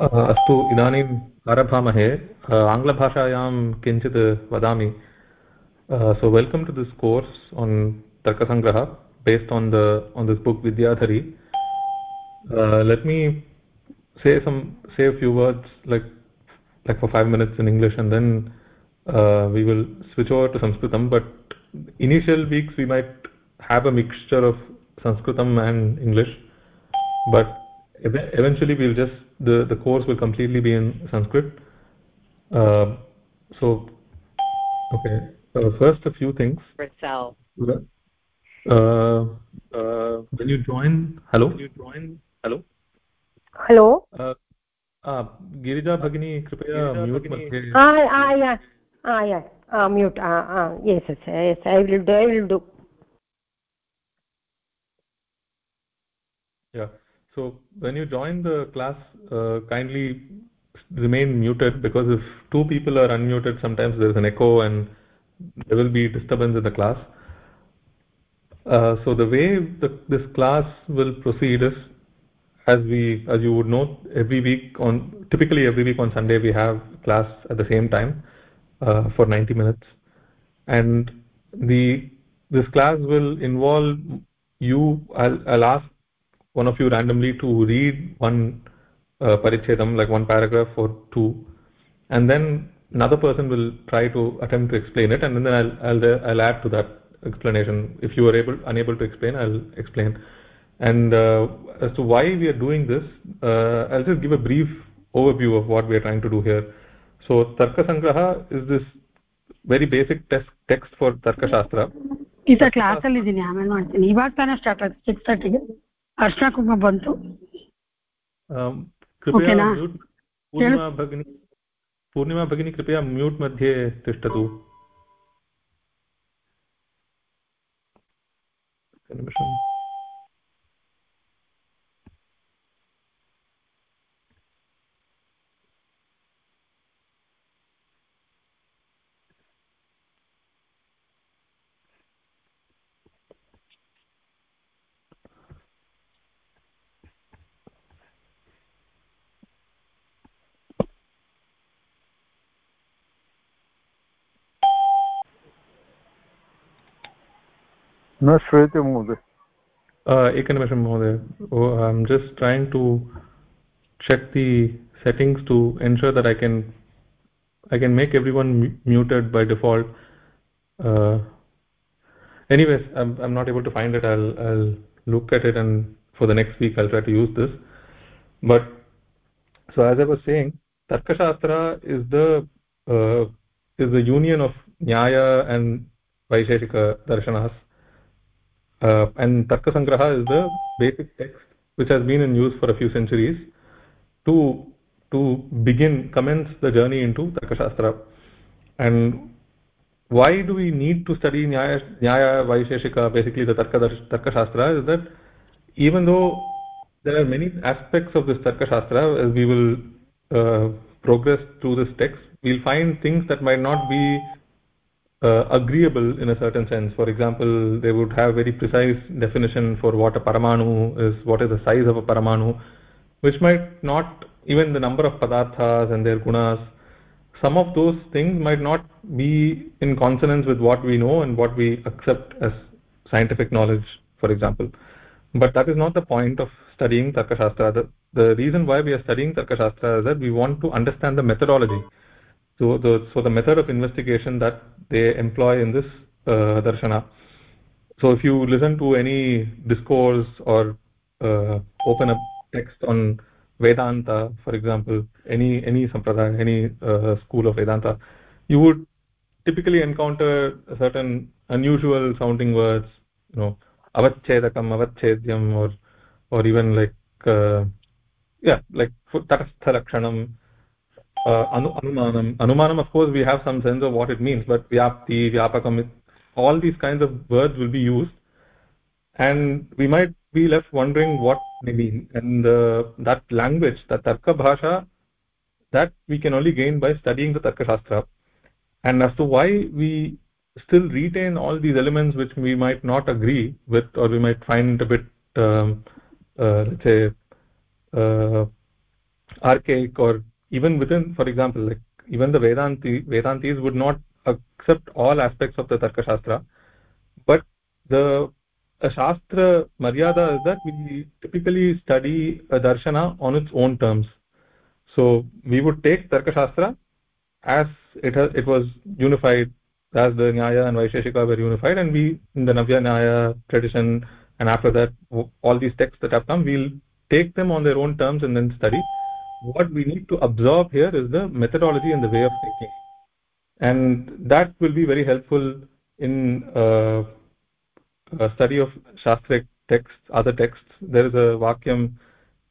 अस्तु इदानीम् आरभामहे आङ्ग्लभाषायां किञ्चित् वदामि. So welcome to this course on Tarkasangraha based on the on this book Vidyadhari let me say some say few words like like for five minutes in English and then we will switch over to संस्कृतं but initial weeks we might have a mixture of संस्कृतम् and English but eventually we'll just the the course will completely be in sanskrit uh, so okay uh, first a few things uh, uh, when you join hello when you join hello hello uh, uh, Girija भगिनी कृपया mute मध्ये ah yeah ah mute ah ah yes yes yes so when you join the class uh, kindly remain muted because if two people are unmuted sometimes there is an echo and there will be disturbance in the class. Uh, so the way the, this class will proceed is as we as you would know every week on typically every week on sunday we have class at the same time uh, for 90 minutes. And the this class will involve you I'll, I'll ask one of you randomly to read one uh, parichedam, like one paragraph or two, and then another person will try to attempt to explain it, and then I'll, I'll, I'll add to that explanation. If you are able, unable to explain, I'll explain. And uh, as to why we are doing this, uh, I'll just give a brief overview of what we are trying to do here. So Tarka Sangraha is this very basic text text for Tarka Shastra. It's a class, Eliginia. I'm not. He was kind of started 6.30. भवन्तु पूर्णिमा भगिनी पूर्णिमा भगिनी कृपया mute मध्ये तिष्ठतु। एकनिमिषम् न श्रूयते महोदय एकनिमिषं महोदय I am just trying to check the settings to ensure that I can I can make everyone muted by default uh, anyways I'm, I'm not able to find it I'll, I'll look at it and for the next week I'll try to use this but so as I was saying Tarkashastra is the uh, is the union of Nyaya and Vaisheshika Darshanas uh, and Tarka Sangraha is the basic text which has been in use for a few centuries to to begin commence the journey into Tarkashastra. And why do we need to study Nyaya, Nyaya Vaisheshika basically the Tarka, Tarka Shastra is that even though there are many aspects of this Tarka Shastra as we will uh, progress through this text we'll find things that might not be uh, agreeable in a certain sense. For example, they would have very precise definition for what a paramanu is, what is the size of a paramanu, which might not, even the number of padarthas and their gunas, some of those things might not be in consonance with what we know and what we accept as scientific knowledge, for example. But that is not the point of studying Tarkashastra. The, the reason why we are studying Tarkashastra is that we want to understand the methodology so the so the method of investigation that they employ in this uh, darshana. So if you listen to any discourse or uh, open a text on vedanta for example any any sampradaya any uh, school of vedanta you would typically encounter certain unusual sounding words you know avachedakam avachedyam or or even like uh, yeah like tatastha lakshanam uh, anu anumanam anumanam of course we have some sense of what it means but vyapti vyapakam all these kinds of words will be used. And we might be left wondering what they mean. And uh, that language that tarka bhasha that we can only gain by studying the tarka shastra. And as to why we still retain all these elements which we might not agree with or we might find a bit um, uh, let's say uh, archaic or even within for example like even the vedanti vedantis would not accept all aspects of the tarka shastra but the shastra maryada is that we typically study a darshana on its own terms. So we would take tarka shastra as it has, it was unified as the nyaya and vaisheshika were unified and we in the navya nyaya tradition and after that all these texts that have come we'll take them on their own terms and then study what we need to absorb here is the methodology and the way of thinking. And that will be very helpful in uh, study of shastric texts other texts. There is a vakyam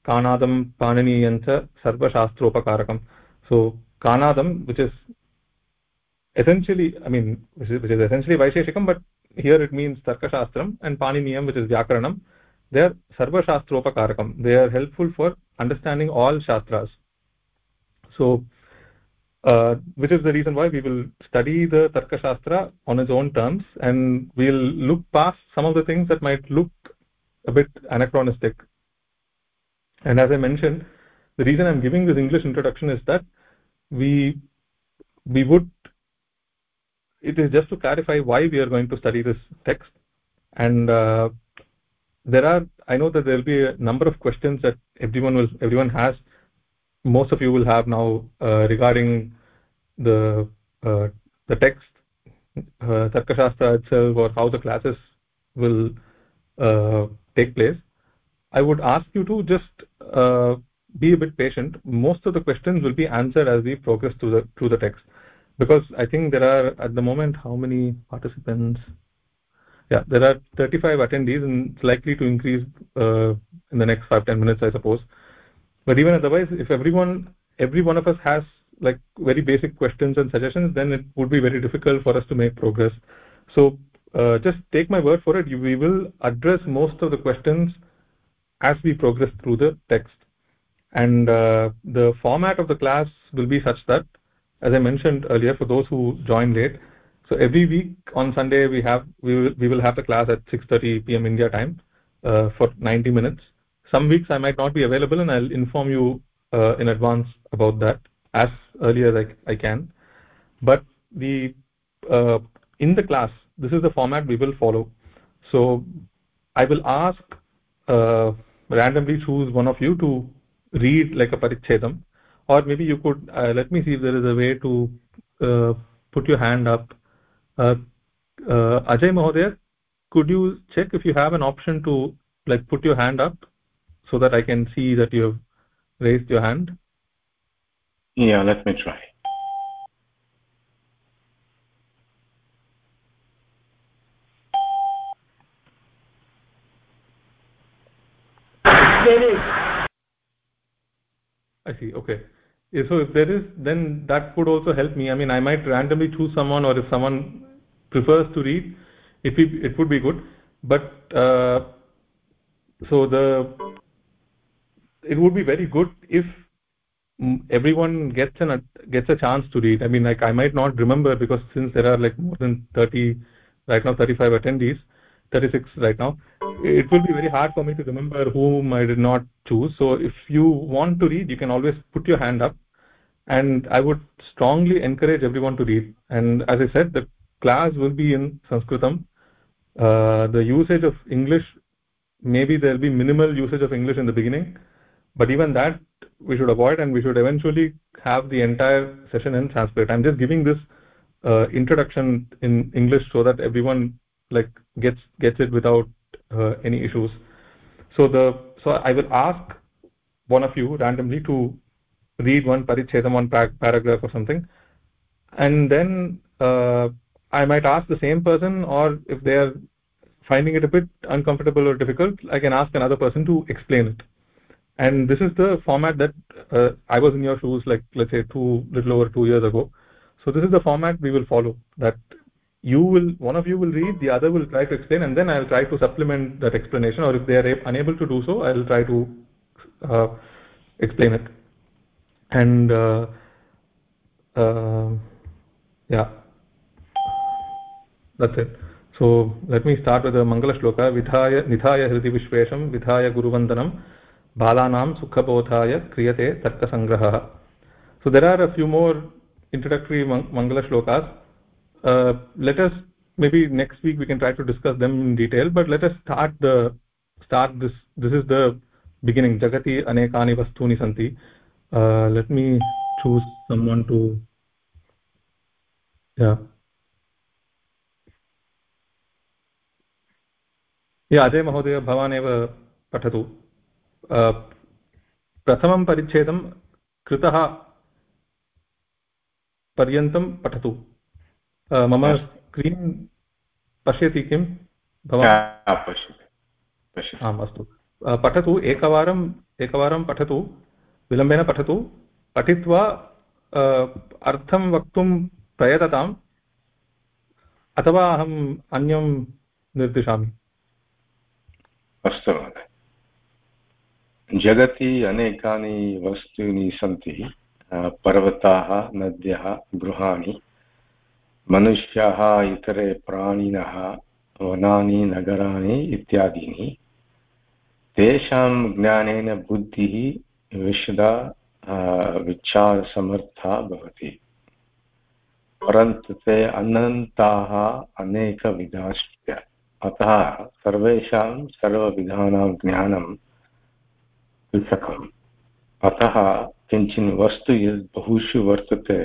kanadam paniniyancha sarva shastropakarakam so kanadam which is essentially i mean which is, which is essentially vaisheshikam but here it means tarkashastram and paniniyam which is vyakaranam. They are sarva shastropakarakam they are helpful for understanding all shastras. So uh, which is the reason why we will study the tarka shastra on its own terms and we'll look past some of the things that might look a bit anachronistic. And as i mentioned the reason i'm giving this english introduction is that we we would it is just to clarify why we are going to study this text. And uh, there are i know that there will be a number of questions that everyone will everyone has. Most of you will have now uh, regarding the uh, the text uh, itself or how the classes will uh, take place. I would ask you to just uh, be a bit patient. Most of the questions will be answered as we progress through the through the text. Because i think there are at the moment how many participants yeah there are 35 attendees and it's likely to increase uh, in the next 5 10 minutes i suppose. But even otherwise if everyone every one of us has like very basic questions and suggestions then it would be very difficult for us to make progress. So uh, just take my word for it we will address most of the questions as we progress through the text. And uh, the format of the class will be such that as i mentioned earlier for those who join late so every week on sunday we have we will, we will have the class at 6:30 pm india time uh, for 90 minutes. Some weeks i might not be available and i'll inform you uh, in advance about that as early as I, I can. But the uh, in the class this is the format we will follow. So i will ask uh, randomly choose one of you to read like a parichedam or maybe you could uh, let me see if there is a way to uh, put your hand up Uh, uh, ajay mahoday could you check if you have an option to like put your hand up so that i can see that you have raised your hand? Yeah let me try. I see okay. So if there is then that would also help me. I mean i might randomly choose someone or if someone prefers to read it it would be good. But uh, so the it would be very good if everyone gets an gets a chance to read. I mean like i might not remember because since there are like more than 30 right now 35 attendees 36 right now it will be very hard for me to remember whom i did not choose. So if you want to read you can always put your hand up. And i would strongly encourage everyone to read. And as i said the class will be in sanskritam. Uh, the usage of english maybe there will be minimal usage of english in the beginning but even that we should avoid and we should eventually have the entire session in sanskrit. I'm just giving this uh, introduction in english so that everyone like gets gets it without uh, any issues. So the so i will ask one of you randomly to read one parichedam one paragraph or something and then uh, i might ask the same person or if they are finding it a bit uncomfortable or difficult i can ask another person to explain it. And this is the format that uh, i was in your shoes like let's say two little over 2 years ago. So this is the format we will follow that you will one of you will read the other will try to explain and then i'll try to supplement that explanation or if they are unable to do so i'll try to uh, explain it. And uh, uh, yeah that's it so let me start with the mangala shloka vidhaya nithaya hriti vishvesham vidhaya guruvandanam बालानां सुखबोधाय क्रियते तर्कसङ्ग्रहः so there are a few more introductory mangala shlokas uh, let us maybe next week we can try to discuss them in detail but let us start the start this this is the beginning jagati anekani vastuni santi uh, let me choose someone to yeah या अजय महोदय भवान् एव पठतु। प्रथमं परिच्छेदं कृतः पर्यन्तं पठतु। मम स्क्रीन् पश्यति किं? भवान्? आम् अस्तु। पठतु एकवारम् एकवारं पठतु विलम्बेन पठतु। पठित्वा अर्थं वक्तुं प्रयतताम् अथवा अहम् अन्यं निर्दिशामि। अस्तु। महोदय जगति अनेकानि वस्तूनि सन्ति पर्वताः, नद्यः, गृहाणि, मनुष्याः, इतरे प्राणिनः, वनानि, नगराणि इत्यादीनि। तेषां ज्ञानेन बुद्धिः विशदा विचारसमर्था भवति। परन्तु ते अनन्ताः अनेकविधाश्च। अतः सर्वेषां सर्वविधानां ज्ञानं पृथकम् अतः किञ्चिन् वस्तु यद् बहुषु वर्तते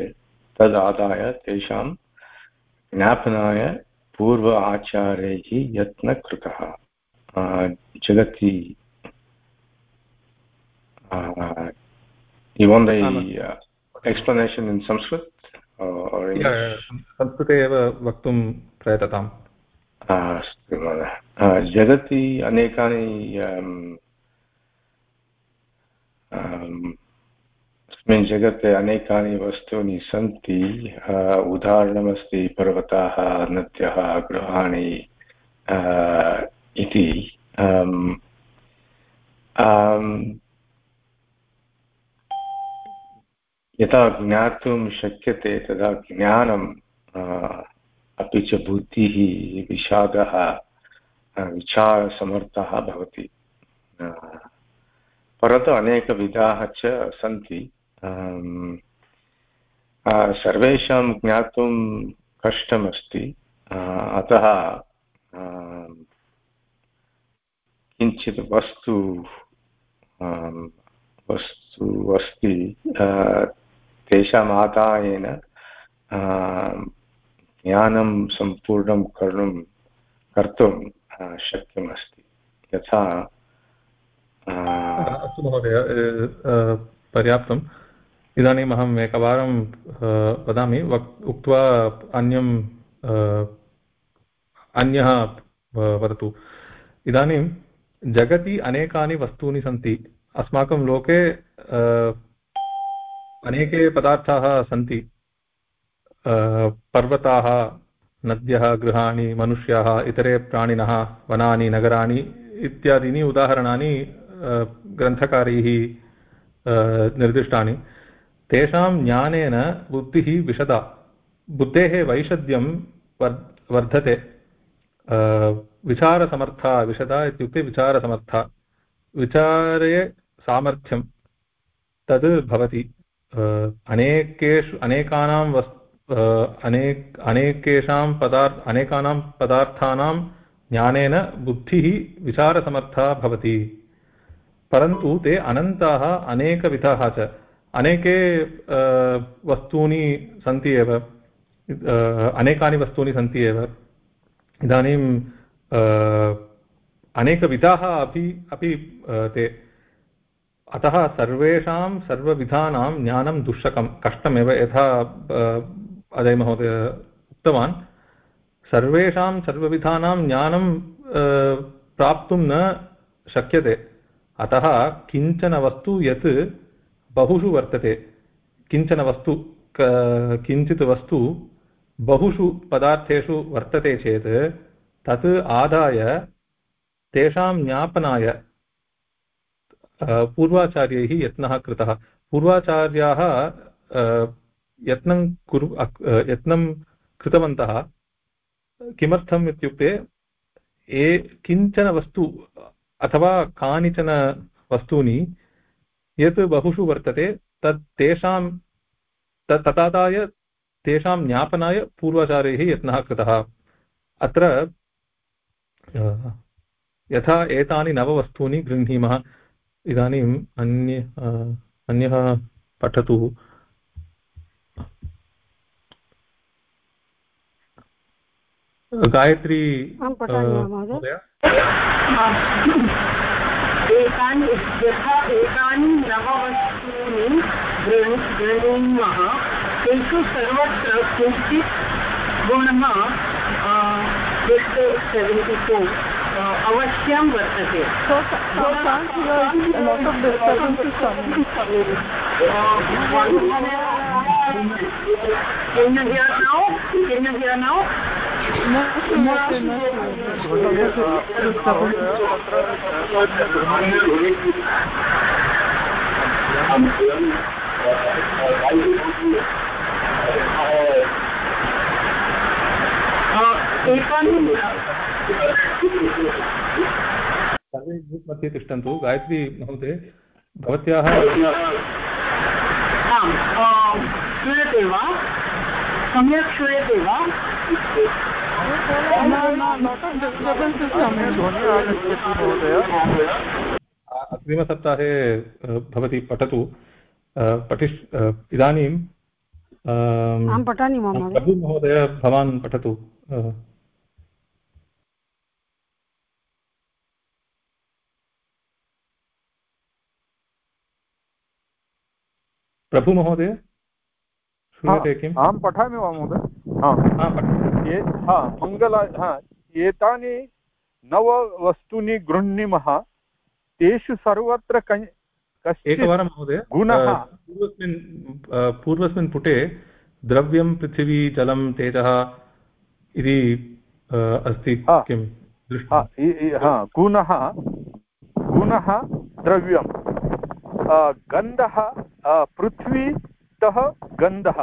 तदादाय तेषां ज्ञापनाय पूर्व आचार्यैः यत्नः कृतः। जगति you want the uh, explanation in sanskrit uh, or english? संस्कृते एव वक्तुं प्रयतताम्। अस्तु महोदय। जगति अनेकानि अस्मिन् जगते अनेकानि वस्तूनि सन्ति। उदाहरणमस्ति पर्वताः, नद्यः, गृहाणि इति। यदा ज्ञातुं शक्यते तदा ज्ञानम् अपि च बुद्धिः विषादः विचारसमर्थः भवति। परन्तु अनेकविधाः च सन्ति। सर्वेषां ज्ञातुं कष्टमस्ति। अतः किञ्चित् वस्तु वस्तु अस्ति। तेषाम् आदायेन ज्ञानं सम्पूर्णं कर्तुं कर्तुं शक्यमस्ति। यथा अस्तु महोदय पर्याप्तम्। इदानीम् अहम् एकवारं वदामि, वक्, उक्त्वा अन्यं अन्यः वदतु। इदानीं जगति अनेकानि वस्तूनि सन्ति। अस्माकं लोके अनेके पदार्थाः सन्ति। पर्वताः, नद्यः, गृहाणि, मनुष्याः, इतरे प्राणिनः, वनानि, नगराणि इत्यादीनि उदाहरणानि ग्रन्थकारैः निर्दिष्टानि। तेषां ज्ञानेन बुद्धिः विशदा। बुद्धेः वैशद्यं वर्धते। विचारसमर्था विशदा इत्युक्ते विचारसमर्था। विचारे सामर्थ्यं तद् भवति। अनेकेषु, अनेकानां वस् अनेक, अनेकेषां पदार्थ, अनेकानां पदार्थानां ज्ञानेन बुद्धिः विचारसमर्था भवति। परन्तु ते अनन्ताः, अनेकविधाः च। अनेके वस्तूनि सन्ति एव। अनेकानि वस्तूनि सन्ति एव। इदानीं अनेकविधाः अपि अपि ते। अतः सर्वेषां सर्वविधानां ज्ञानं दुःशकं, कष्टमेव। यथा अजय महोदय, उक्तवान्। सर्वेषां सर्वविधानां ज्ञानं प्राप्तुं न शक्यते। अतः किंचन वस्तु यत् बहुषु वर्तते। किंचन वस्तु किञ्चित् वस्तु बहुषु पदार्थेषु वर्तते चेत् तत् आदाय तेषां ज्ञापनाय पूर्वाचार्यैः यत्नः कृतः। पूर्वाचार्याः यत्नं कुरु यत्नं कृतवन्तः, किमर्थम् इत्युक्ते, ए किंचन वस्तु, अथवा कानिचन वस्तूनि यत् बहुषु वर्तते, तत् तेषां तदादाय तेषां ज्ञापनाय पूर्वाचार्यैः यत्नः कृतः। अत्र यथा एतानि नववस्तूनि गृह्णीमः, इदानीम् अन्य अन्यः पठतु। गायत्री एतानि यथा एतानि नववस्तूनि गृह्णीमः तेषु सर्वत्र किञ्चित् गुणः सेवेण्टि फोर् अवश्यं वर्तते Can you hear now? Can you hear now? सर्वे ग्रूप् मध्ये तिष्ठन्तु। गायत्री महोदय भवत्याः श्रूयते वा? सम्यक् श्रूयते वा? अग्रिमसप्ताहे भवती पठतु. पठिष् इदानीं अहं पठामि महोदय। भवान् पठतु. प्रभुमहोदय? श्रूयते किम्? अहं पठामि वा महोदय? हा। मङ्गला हा एतानि नववस्तूनि गृह्णीमः तेषु सर्वत्र एकवारं महोदय गुणः। पूर्वस्मिन् पूर्वस्मिन् पुटे द्रव्यं पृथिवी जलं तेजः इति अस्ति किं? गुणः गुणः द्रव्यं गन्धः पृथ्वीतः गन्धः।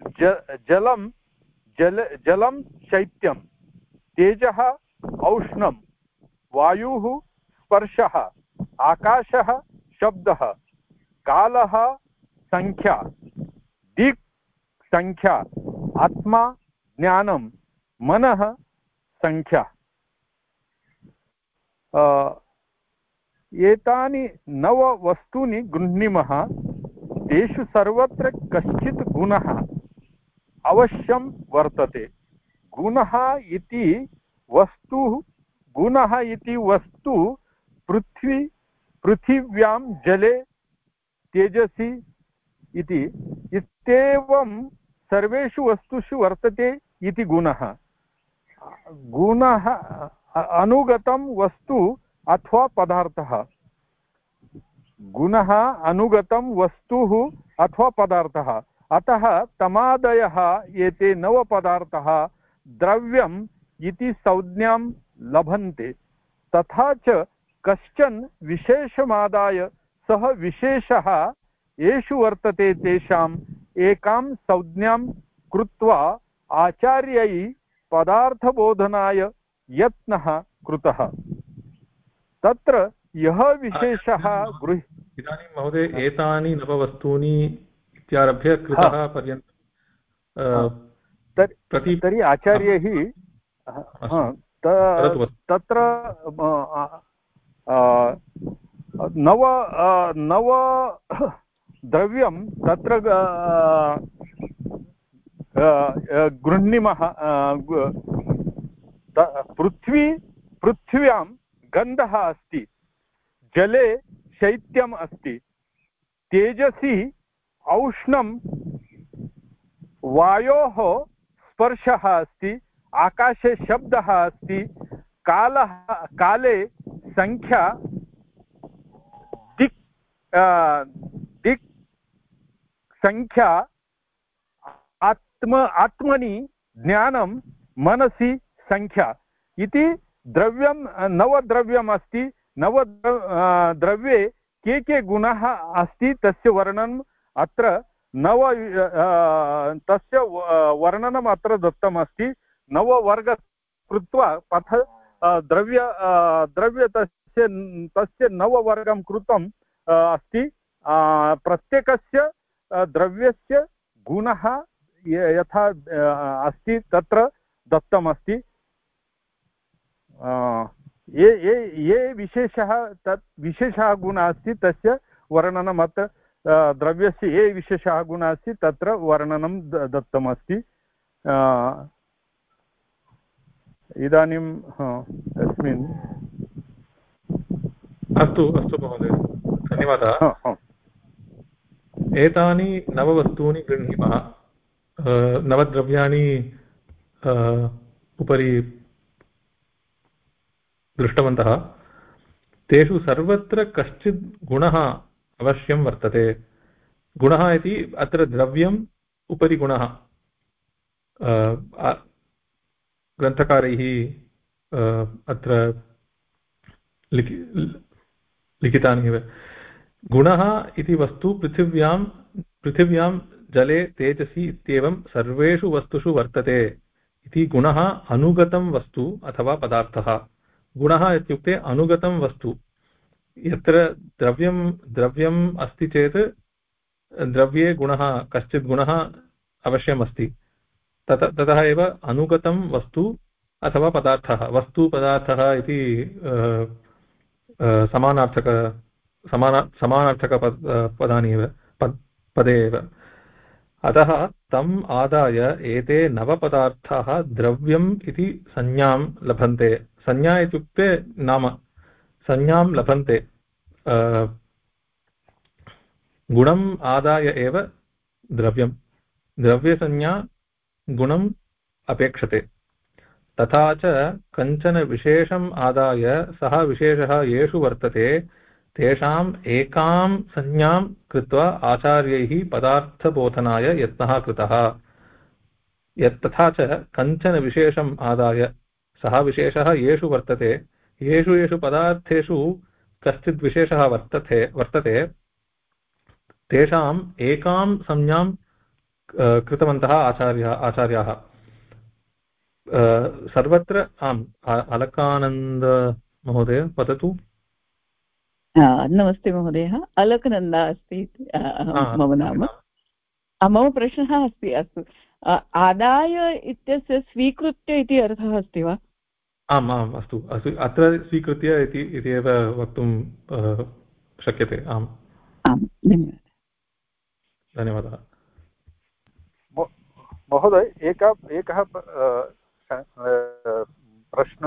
जलं, जल, जलं शैत्यं, तेजः औष्णं, वायुः स्पर्शः, आकाशः शब्दः, कालः सङ्ख्या दिक् सङ्ख्या आत्मा ज्ञानं, मनः सङ्ख्या एतानि नववस्तूनि गृह्णीमः, तेषु सर्वत्र कश्चित् गुणः। अवश्यं वर्तते। गुणः इति वस्तु, गुणः इति वस्तु पृथ्वी, पृथिव्यां जले तेजसि इति। इत्येवं सर्वेषु वस्तुषु वर्तते इति गुणः। गुणः अनुगतं वस्तु अथवा पदार्थः। गुणः अनुगतं वस्तुः अथवा पदार्थः। अतः तमादयः एते नवपदार्थः द्रव्यम् इति संज्ञां लभन्ते। तथा च कश्चन विशेषमादाय सः विशेषः येषु वर्तते तेषाम् एकां संज्ञां कृत्वा आचार्यै पदार्थबोधनाय यत्नः कृतः। तत्र यः विशेषः गृह् इदानीं महोदय एतानि नववस्तूनि इत्यारभ्य कृतः पर्यन्तं तर्हि आचार्यैः तत्र नव नव द्रव्यं तत्र गृह्णीमः पृथ्वी पृथिव्यां गन्धः अस्ति जले शैत्यम् अस्ति तेजसि औष्णं वायोः स्पर्शः अस्ति, आकाशे शब्दः अस्ति, कालः, काले सङ्ख्या दिक् दिक् सङ्ख्या आत्म, आत्मनि, ज्ञानं, मनसि सङ्ख्या इति द्रव्यं, नवद्रव्यम् अस्ति नव द्रव्ये के के गुणाः अस्ति, तस्य वर्णनम् अत्र नव तस्य वर्णनम् अत्र दत्तमस्ति। नववर्ग कृत्वा पथ द्रव्य द्रव्य तस्य तस्य नववर्गं कृतम् अस्ति। प्रत्येकस्य द्रव्यस्य गुणः यथा अस्ति तत्र दत्तमस्ति। ये ये ये विशेषः तत् विशेषः गुणः अस्ति तस्य वर्णनम् अत्र। द्रव्यस्य ये विशेषः गुणः अस्ति तत्र वर्णनं दत्तमस्ति। इदानीं अस्मिन् अस्तु अस्तु महोदय। धन्यवादः। एतानि नववस्तूनि गृह्णीमः। नवद्रव्याणि उपरि दृष्टवन्तः। तेषु सर्वत्र कश्चित् गुणः अवश्यं वर्तते। गुणः इति अत्र द्रव्यम् उपरि गुणः। ग्रन्थकारैः अत्र लिखि, लिखितानि एव। गुणः इति वस्तु पृथिव्यां पृथिव्यां जले तेजसि इत्येवं सर्वेषु वस्तुषु वर्तते इति गुणः अनुगतं वस्तु अथवा पदार्थः। गुणः इत्युक्ते अनुगतं वस्तु। यत्र द्रव्यं, द्रव्यम् अस्ति चेत् द्रव्ये गुणः, कश्चित् गुणः अवश्यम् अस्ति तत, ततः एव अनुगतं वस्तु अथवा पदार्थः, वस्तुपदार्थः इति समानार्थक, समाना, समानार्थकपद पदानि एव पदे एव। अतः तम् आदाय एते नवपदार्थाः द्रव्यम् इति संज्ञां लभन्ते। संज्ञा इत्युक्ते नाम। संज्ञां लभन्ते। गुणम् आदाय एव द्रव्यं द्रव्यसंज्ञा गुणम् अपेक्षते। तथा च कञ्चन विशेषम् आदाय सः विशेषः येषु वर्तते। तेषाम् एकां संज्ञां कृत्वा आचार्यैः पदार्थबोधनाय यत्नः कृतः। यत् तथा च कञ्चन विशेषम् आदाय सः विशेषः येषु वर्तते। येषु येषु पदार्थेषु कश्चित् विशेषः वर्तते वर्तते। तेषाम् एकां संज्ञां कृतवन्तः आचार्यः आचार्याः। सर्वत्र आम् अलकानन्दमहोदय वदतु। नमस्ते महोदय। अलकनन्दा अस्ति मम नाम। मम प्रश्नः अस्ति अस्तु। आदाय इत्यस्य स्वीकृत्य इति अर्थः अस्ति वा? आम् आम् अस्तु। अस्तु अत्र स्वीकृत्य इति एव वक्तुं शक्यते। आम्। आम् धन्यवादः। धन्यवादः। महोदय एकः एकः प्रश्न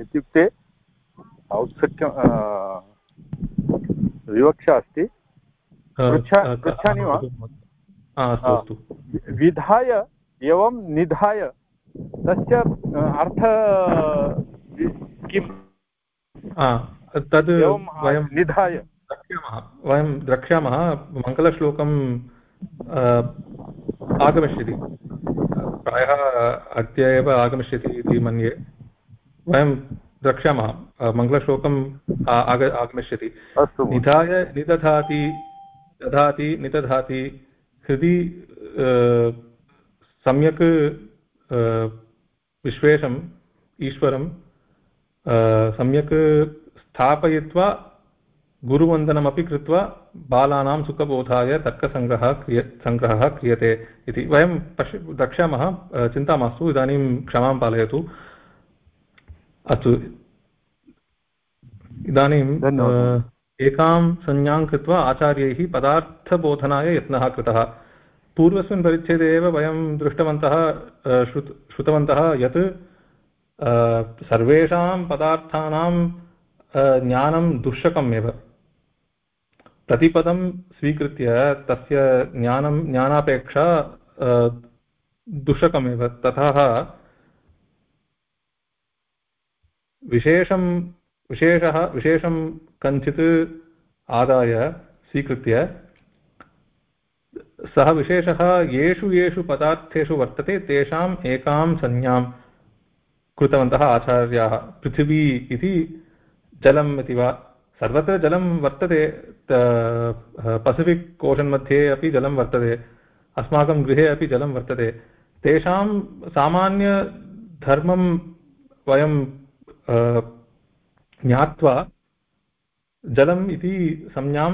इत्युक्ते औत्सुक्यं विवक्षा अस्ति। पृच्छामि वा? विधाय एवं निधाय तस्य अर्थ किं तद् वयं निधाय। द्रक्ष्यामः। वयं द्रक्ष्यामः मङ्गलश्लोकं आगमिष्यति। प्रायः अद्य एव आगमिष्यति इति मन्ये। वयं द्रक्ष्यामः मङ्गलश्लोकम् आग आगमिष्यति। निधाय निदधाति दधाति निदधाति हृदि सम्यक् विश्वेशम् ईश्वरं सम्यक् स्थापयित्वा गुरुवन्दनमपि कृत्वा बालानां सुखबोधाय तर्कसङ्ग्रहः क्रिय सङ्ग्रहः क्रियते इति। वयं पश्य द्रक्ष्यामः। चिन्ता मास्तु इदानीं क्षमां पालयतु। अस्तु। इदानीम् एकां संज्ञां कृत्वा आचार्यैः पदार्थबोधनाय यत्नः कृतः। पूर्वस्मिन् परिच्छेदे एव वयं दृष्टवन्तः श्रुत, श्रुतवन्तः यत् सर्वेषां पदार्थानां ज्ञानं दुःशकम् एव। प्रतिपदं स्वीकृत्य तस्य ज्ञानं, ज्ञानापेक्षा दुःशकमेव ततः विशेषं, विशेषः, विशेषं कञ्चित् आदाय स्वीकृत्य सः विशेषः येषु येषु पदार्थेषु वर्तते, तेषाम् एकां संज्ञां कृतवन्तः आचार्याः। पृथिवी इति जलम् इति वा? सर्वत्र जलं वर्तते पसिफिक् ओशन् मध्ये अपि जलं वर्तते, अस्माकं गृहे अपि जलं वर्तते। तेषां सामान्यधर्मं वयं ज्ञात्वा जलम् इति संज्ञां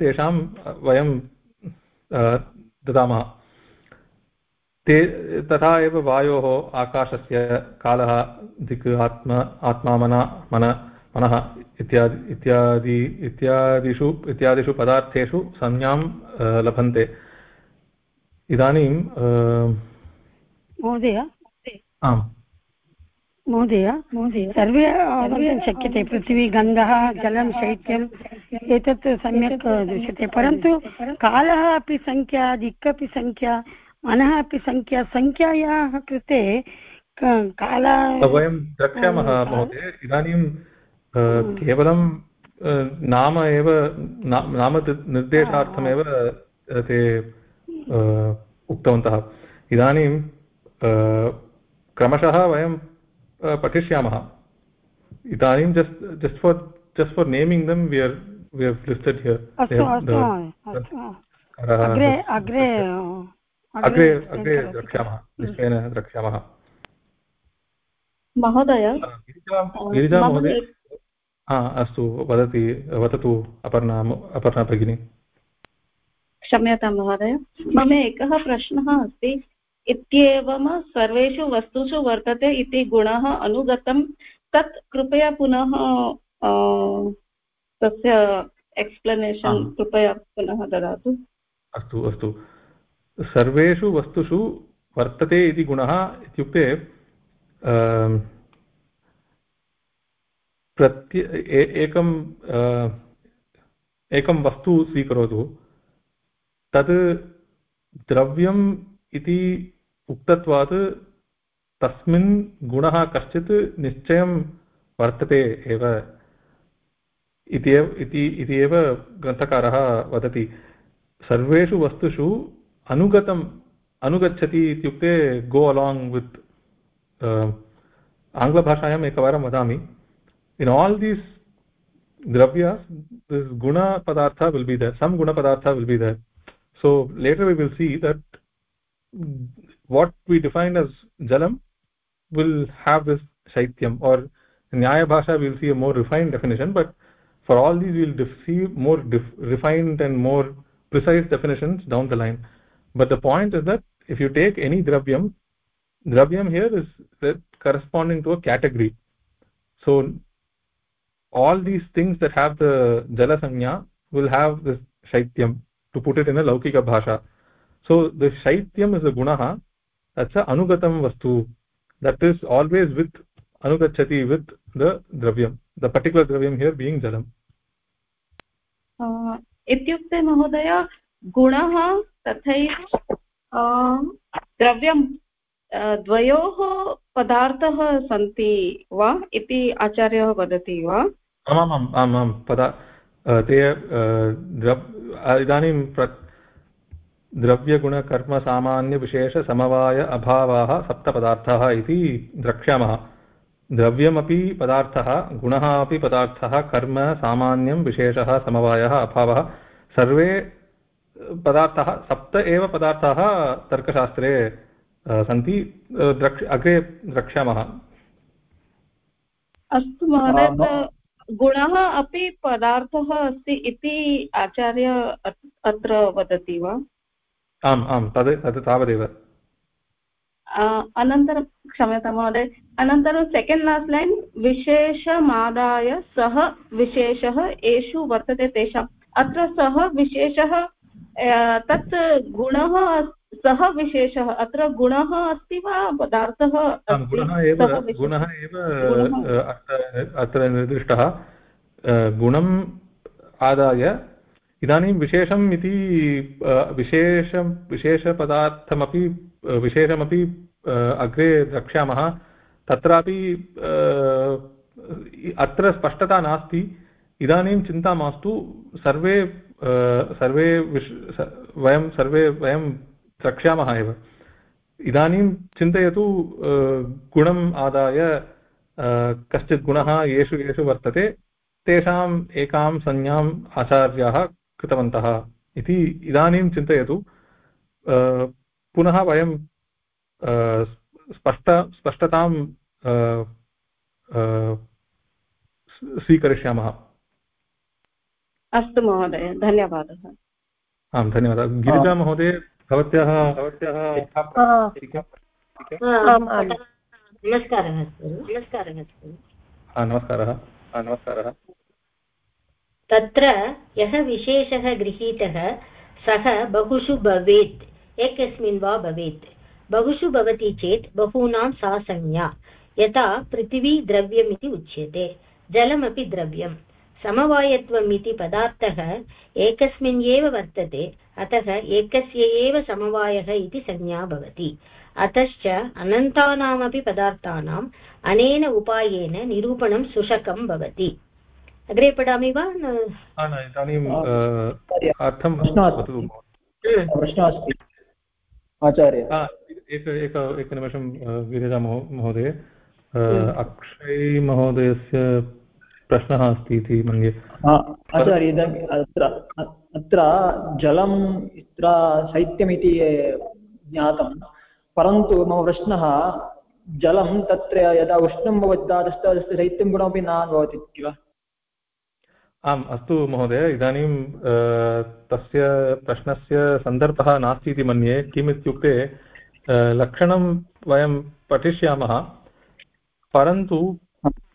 तेषां वयं ददामः। ते तथा एव वायोः आकाशस्य कालः दिक् आत्म आत्मा मन मन मनः इत्यादि इत्यादि इत्यादिषु इत्यादिषु पदार्थेषु संज्ञां लभन्ते। इदानीं महोदय? आम्। महोदय महोदय। सर्वे अवगन्तुं शक्यते। पृथिवी गन्धः जलं शैत्यम् एतत् सम्यक् दृश्यते। परन्तु कालः अपि संख्या दिक् अपि संख्या मनः अपि संख्या संख्यायाः कृते काल वयं द्रक्ष्यामः महोदय। इदानीं केवलं नाम एव नाम निर्देशार्थमेव ते उक्तवन्तः। इदानीं क्रमशः वयं पठिष्यामः इदानीं just just for just for naming them we are we have listed here अग्रे अग्रे अग्रे अग्रे द्रक्ष्यामः निश्चयेन द्रक्ष्यामः महोदय गिरिजा महोदय हा अस्तु वदति वदतु अपर्णा अपर्णा भगिनी क्षम्यतां महोदय। मम एकः प्रश्नः अस्ति। इत्येवं सर्वेषु वस्तुषु वर्तते इति गुणः अनुगतं। तत् कृपया पुनः तस्य एक्स्प्लनेशन् कृपया पुनः ददातु। अस्तु अस्तु। सर्वेषु वस्तुषु वर्तते इति गुणः इत्युक्ते प्रत्य एकं एकं वस्तु स्वीकरोतु। तत् द्रव्यम् इति उक्तत्वात् तस्मिन् गुणः कश्चित् निश्चयं वर्तते एव। इति एव ग्रन्थकारः वदति। सर्वेषु वस्तुषु अनुगतम्, अनुगच्छति इत्युक्ते गो अलाङ्ग् वित् आङ्ग्लभाषायाम् एकवारं वदामि। इन् आल् दीस् द्रव्य गुणपदार्थ will be there some गुणपदार्थ will be there so, later we will see that what we define as jalam will have this shaityam or in nyaya bhasha we'll see a more refined definition but for all these we'll see more refined and more precise definitions down the line. But the point is that if you take any dravyam dravyam here is corresponding to a category. So all these things that have the jala sanya will have this shaityam to put it in a laukika bhasha so the shaityam is a gunaha that's a anugatam vastu that is always with anugachati with the dravyam the particular dravyam here being jalam इत्युक्ते महोदय गुणः तथैव द्रव्यं द्वयोः पदार्थः सन्ति वा इति आचार्यः वदति वा आमाम् आम् आम् पदा ते इदानीं द्रव्यगुणकर्मसामान्यविशेषसमवाय अभावाः सप्तपदार्थाः इति द्रक्ष्यामः। द्रव्यमपि पदार्थः गुणः अपि पदार्थः कर्म सामान्यं विशेषः समवायः अभावः सर्वे पदार्थाः सप्त एव पदार्थाः तर्कशास्त्रे सन्ति। द्रक्ष अग्रे द्रक्ष्यामः। अस्तु महोदय गुणः अपि पदार्थः अस्ति इति आचार्य अत्र वदति वा? आम् आम् तद् तद् तावदेव। अनन्तरं क्षम्यतां महोदय अनन्तरं सेकेण्ड् लास्ट् लैन् विशेषमादाय सः विशेषः एषु वर्तते तेषाम्। अत्र सः विशेषः तत् गुणः सः विशेषः अत्र गुणः अस्ति वा पदार्थः गुणः एव गुणः एव अत्र निर्दिष्टः। गुणम् आदाय इदानीं विशेषम् इति विशेषं, विशेषपदार्थमपि विशेषमपि अग्रे द्रक्ष्यामः। तत्रापि अत्र स्पष्टता नास्ति। इदानीं चिन्ता मास्तु। सर्वे सर्वे विश् वयं, सर्वे वयं द्रक्ष्यामः एव। इदानीं चिन्तयतु गुणम् आदाय कश्चित् गुणः येषु येषु वर्तते। तेषाम् एकां संज्ञाम् आचार्याः कृतवन्तः इति इदानीं चिन्तयतु। पुनः वयं स्पष्ट स्पष्टतां स्वीकरिष्यामः। अस्तु महोदय धन्यवादः। आं धन्यवादः। गिरिजा महोदय भवत्याः भवत्याः नमस्कारः नमस्कारः नमस्कारः। नमस्कारः। तत्र यः विशेषः गृहीतः, सः बहुषु भवेत्, एकस्मिन् वा भवेत्। बहुषु भवति चेत् बहूनां सा संज्ञा। यथा पृथिवी द्रव्यमिति उच्यते, जलमपि द्रव्यं समवायत्वम् इति पदार्थः एकस्मिन् एव वर्तते, अतः एकस्य एव समवायः इति संज्ञा भवति। अतश्च अनन्तानामपि पदार्थानाम् अनेन उपायेन निरूपणं सुशकं भवति। अग्रे पठामि वा? इदानीम् अर्थं प्रश्नः अस्ति। आचार्य। एक एक एकनिमिषं गिरिजा महोदय। अक्षय महोदयस्य प्रश्नः अस्ति इति मन्ये। आचार्य इदानीम् अत्र अत्र जलम् अत्र शैत्यमिति ज्ञातं परन्तु मम प्रश्नः जलं तत्र यदा उष्णं भवति तादृश शैत्यं गुणमपि न भवति किल? आम्, अस्तु महोदय, इदानीं तस्य प्रश्नस्य सन्दर्भः नास्ति इति मन्ये किम् इत्युक्ते लक्षणं वयं पठिष्यामः, परन्तु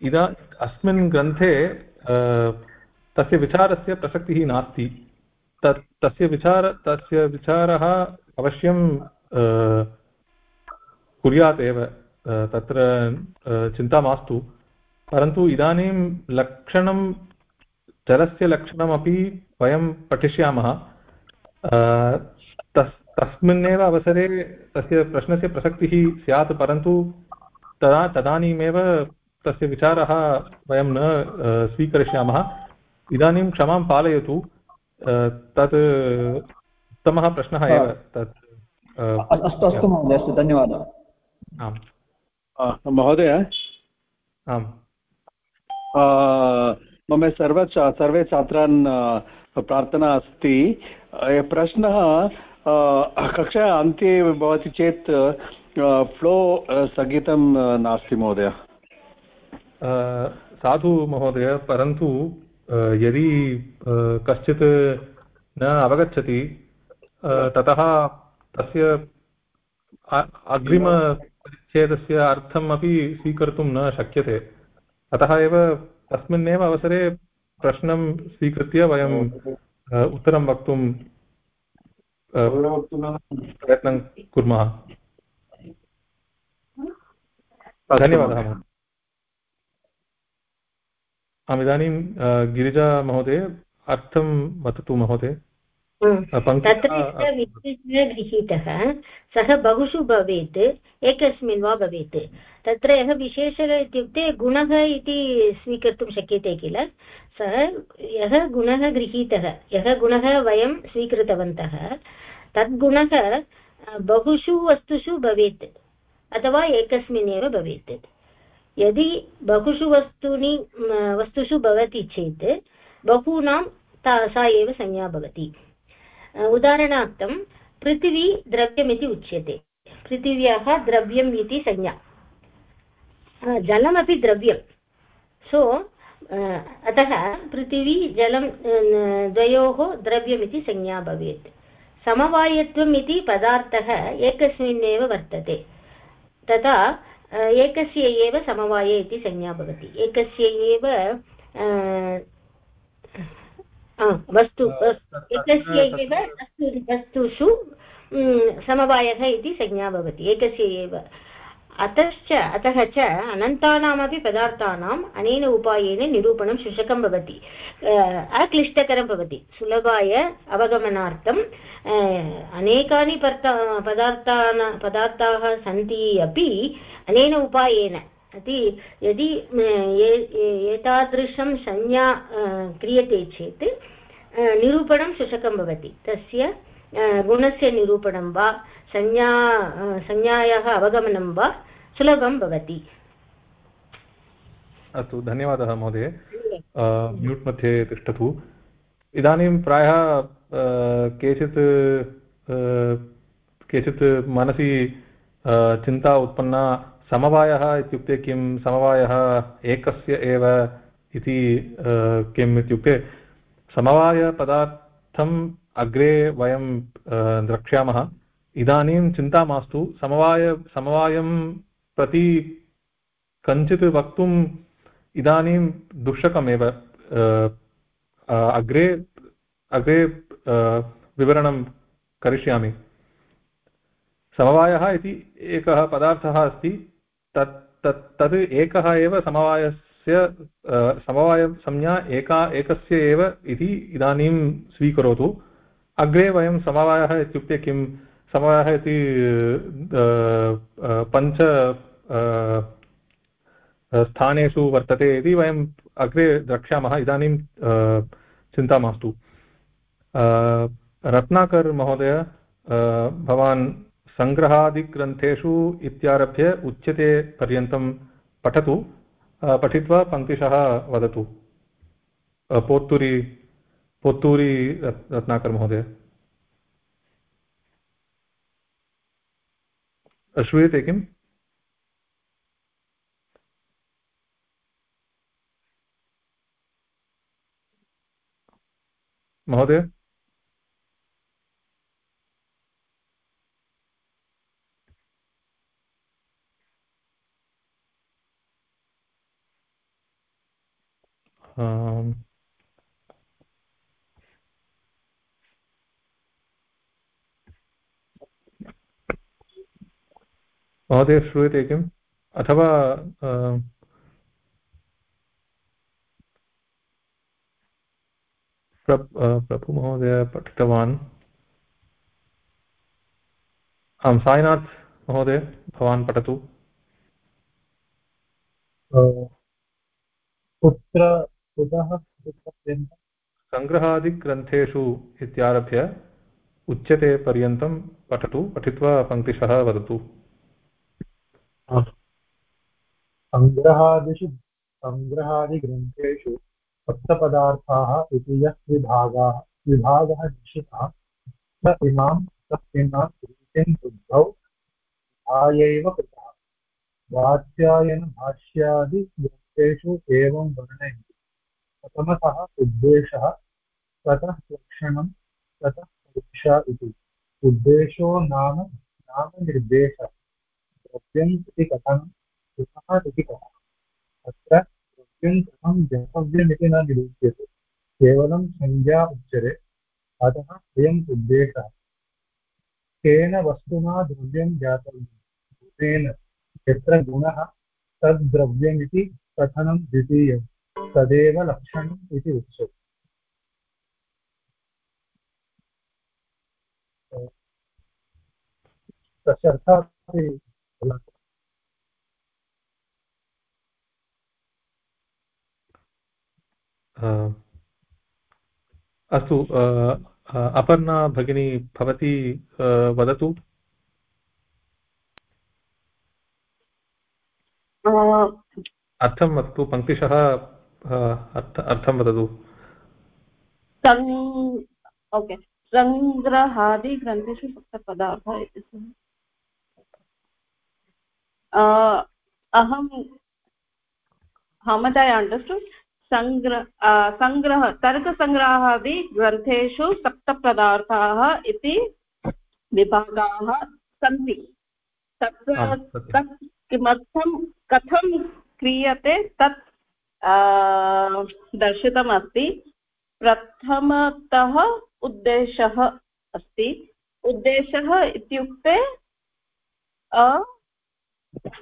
इदा, अस्मिन् ग्रन्थे तस्य विचारस्य प्रसक्तिः नास्ति। तत्, तस्य विचार, तस्य विचारः अवश्यं कुर्यात् एव तत्र चिन्ता मास्तु। परन्तु इदानीं लक्षणं जलस्य लक्षणमपि वयं पठिष्यामः। तस् तस्मिन्नेव अवसरे तस्य प्रश्नस्य प्रसक्तिः स्यात् परन्तु तदा तदानीमेव तस्य विचारः वयं न स्वीकरिष्यामः। इदानीं क्षमां पालयतु। तत् उत्तमः प्रश्नः एव। तत् अस्तु अस्तु महोदय अस्तु धन्यवादः। आम्। महोदय? आम्। मम सर्व सर्वे छात्रान् प्रार्थना अस्ति। प्रश्नः कक्षा अन्ते भवति चेत् फ्लो स्थगितं नास्ति महोदय। साधु महोदय, परन्तु यदि कश्चित् न अवगच्छति ततः तस्य अग्रिमपरिच्छेदस्य अर्थम् अपि स्वीकर्तुं न शक्यते। अतः एव तस्मिन्नेव अवसरे प्रश्नं स्वीकृत्य वयम् उत्तरं वक्तुं प्रयत्नं कुर्मः। धन्यवादः आम् इदानीं गिरिजा महोदय अर्थं वदतु महोदय। तत्र गृहीतः सः बहुषु भवेत् एकस्मिन् वा भवेत्। तत्र यः विशेषः इत्युक्ते गुणः इति स्वीकर्तुं शक्यते किल? सः यः गुणः गृहीतः, यः गुणः वयं स्वीकृतवन्तः, तद्गुणः बहुषु वस्तुषु भवेत्, अथवा एकस्मिन् एव भवेत्। यदि बहुषु वस्तूनि वस्तुषु भवति चेत्, बहूनां ता, सा एव संज्ञा भवति। उदाहरणार्थं पृथिवी द्रव्यमिति उच्यते। पृथिव्याः द्रव्यम् इति संज्ञा। जलमपि द्रव्यं सो अतः पृथिवी जलं द्वयोः द्रव्यमिति संज्ञा भवेत्। समवायत्वम् इति पदार्थः एकस्मिन्नेव वर्तते। तथा एकस्य एव समवाय इति संज्ञा भवति। एकस्य एव वस्तु एकस्य एव वस्तु वस्तुषु समवायः इति संज्ञा भवति। एकस्य एव अतश्च, अतः च अनन्तानामपि पदार्थानाम् अनेन उपायेन निरूपणं शुशकं भवति। अक्लिष्टकरं भवति। सुलभाय अवगमनार्थम् अनेकानि पदार्थान्, पदार्थाः सन्ति अपि अनेन उपायेन। इति यदि एतादृशं संज्ञा क्रियते चेत् निरूपणं शुशकं भवति। तस्य गुणस्य निरूपणं वा, संज्ञा संज्ञायाः अवगमनं वा सुलभं भवति। अस्तु धन्यवादः महोदय। म्यूट् मध्ये तिष्ठतु। इदानीं प्रायः केचित् केचित् मनसि चिन्ता उत्पन्ना समवायः इत्युक्ते किं समवायः एकस्य एव इति किम् इत्युक्ते समवायपदार्थम् अग्रे वयं द्रक्ष्यामः। इदानीं चिन्ता मास्तु। समवाय समवायं प्रति कञ्चित् वक्तुम् इदानीं दुःशकमेव अग्रे अग्रे विवरणं करिष्यामि। समवायः इति एकः पदार्थः अस्ति। तत् तत् तद् एकः एव समवायस्य समवायसंज्ञा एका, एकस्य एव इति इदानीं स्वीकरोतु। अग्रे वयं समवायः इत्युक्ते किं? समवायः इति पञ्च स्थानेषु वर्तते इति वयम् अग्रे द्रक्ष्यामः। इदानीं चिन्ता मास्तु। रत्नाकर् महोदय भवान् सङ्ग्रहादिग्रन्थेषु इत्यारभ्य उच्यते पर्यन्तं पठतु। पठित्वा पङ्क्तिशः वदतु। पोत्तुरी, पोत्तूरी रत्नाकर् महोदय। श्रूयते किम्? महोदय? महोदय श्रूयते किम्? अथवा प्रभुमहोदय पठितवान्। आं साईनाथ् महोदय भवान् पठतु। कुत्र कुतः सङ्ग्रहादिग्रन्थेषु इत्यारभ्य उच्यते पर्यन्तं पठतु पठित्वा पङ्क्तिशः वदतु। सङ्ग्रहादिषु सङ्ग्रहादिग्रन्थेषु सप्तपदार्थाः इति यः विभागाः, विभागः निश्चितः स इमां तस्मिन्नां प्रीतिं बुद्धौ विधायैव कृतः। वात्स्यायनभाष्यादिग्रन्थेषु एवं वर्णयन्ति। प्रथमतः उद्देशः, ततः लक्षणं, ततः परीक्षा इति। उद्देशो नाम, नामनिर्देशः। द्रव्यम् इति कुतः इति कथनम्। अत्र द्रव्यं कथं ज्ञातव्यमिति न निरूप्यते। केवलं संज्ञा उच्यते। अतः अयम् उद्देशः। केन वस्तुना द्रव्यं ज्ञातव्यं गुणेन यत्र गुणः तद्द्रव्यमिति कथनं द्वितीयं। तदेव लक्षणम् इति उच्यते अर्थः अपि अस्तु अपर्णा भगिनी भवती वदतु? अर्थं वदतु पङ्क्तिशः अर्थं वदतु। ओके सङ्ग्रहादिग्रन्थेषु सप्तपदार्थः अहं how much i understood? सङ्ग्रह सङ्ग्रह तर्कसङ्ग्रहादि ग्रन्थेषु सप्तपदार्थाः इति विभागाः सन्ति। तत्र तत् किमर्थं कथं क्रियते तत् दर्शितमस्ति। प्रथमतः उद्देशः अस्ति। उद्देशः इत्युक्ते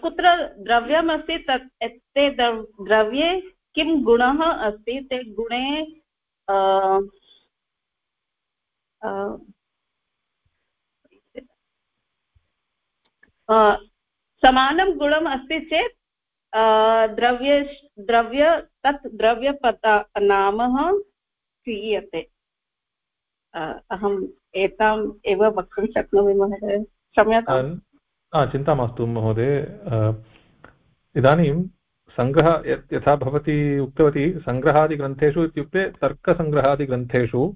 कुत्र द्रव्यमस्ति तत् ते द्रव्ये किं गुणः अस्ति ते गुणे समानं गुणम् अस्ति चेत् द्रव्य द्रव्य, तत् द्रव्यपदा, नाम क्रियते। अहम् एताम् एव वक्तुं शक्नोमि, महोदय। क्षम्यताम् चिन्ता मास्तु महोदय। इदानीं सङ्ग्रह यथा भवती उक्तवती सङ्ग्रहादिग्रन्थेषु इत्युक्ते तर्कसङ्ग्रहादिग्रन्थेषु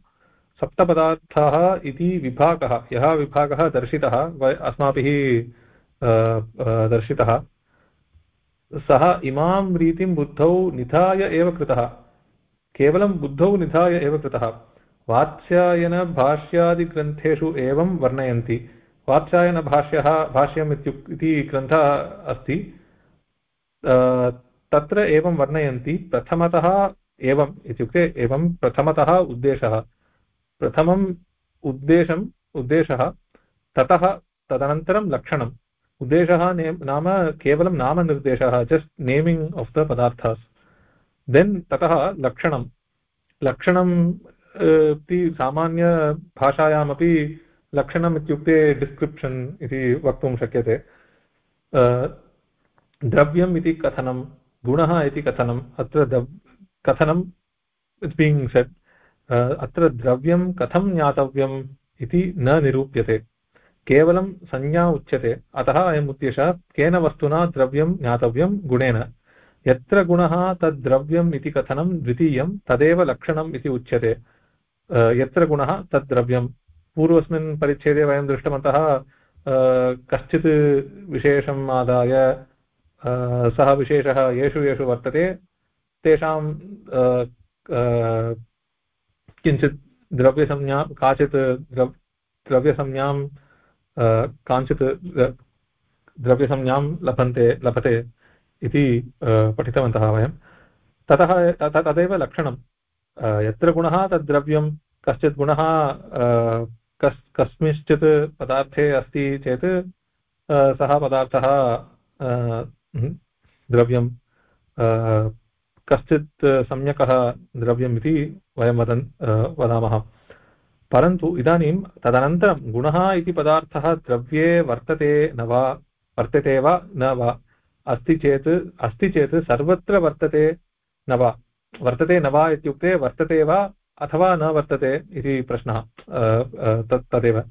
सप्तपदार्थाः इति विभागः, यः विभागः दर्शितः अस्माभिः दर्शितः। सः इमां रीतिं बुद्धौ निधाय एव कृतः। केवलं बुद्धौ निधाय एव कृतः। वात्स्यायनभाष्यादिग्रन्थेषु एवं वर्णयन्ति। वात्स्यायनभाष्यः भाष्यम् इत्युक्, इति ग्रन्थः अस्ति। तत्र एवं वर्णयन्ति प्रथमतः एवम् इत्युक्ते एवं प्रथमतः उद्देशः। प्रथमम् उद्देशम्, उद्देशः ततः, तदनन्तरं लक्षणम्। उद्देशः नाम केवलं नामनिर्देशः, जस्ट् नेमिङ्ग् आफ् द पदार्थास्। देन् ततः लक्षणं लक्षणम् इति सामान्यभाषायामपि लक्षणम् इत्युक्ते डिस्क्रिप्षन् इति वक्तुं शक्यते। द्रव्यम् इति कथनं गुणः इति कथनम्, अत्र कथनम् इट्स् बीङ्ग् सेट् अत्र द्रव्यं कथं ज्ञातव्यम् इति न निरूप्यते, केवलं संज्ञा उच्यते। अतः अयम् उद्देशः, केन वस्तुना द्रव्यं ज्ञातव्यं गुणेन। यत्र गुणः तद्द्रव्यम् इति कथनं द्वितीयं, तदेव लक्षणम् इति उच्यते। यत्र गुणः तद्द्रव्यं पूर्वस्मिन् परिच्छेदे वयं दृष्टवन्तः कश्चित् विशेषम् आदाय सः विशेषः येषु येषु वर्तते। तेषां किञ्चित् द्रव्यसंज्ञा, काचित् द्रव्, द्रव्यसंज्ञां काञ्चित् द्रव्यसंज्ञां लभन्ते, लभते इति पठितवन्तः वयं। ततः तदेव लक्षणं। यत्र गुणः तद्द्रव्यं कश्चित् गुणः कस्, कस्मिंश्चित् पदार्थे अस्ति चेत् सः पदार्थः द्रव्यं कश्चित् सम्यकः द्रव्यम् इति वयं वदन् वदामः। परन्तु इदानीं तदनन्तरं गुणः इति पदार्थः द्रव्ये वर्तते न वा, वर्तते वा, न वा, अस्ति चेत् अस्ति चेत् सर्वत्र वर्तते न वा, वर्तते न वा इत्युक्ते वर्तते वा अथवा न वर्तते इति प्रश्नः तत्, तदेव।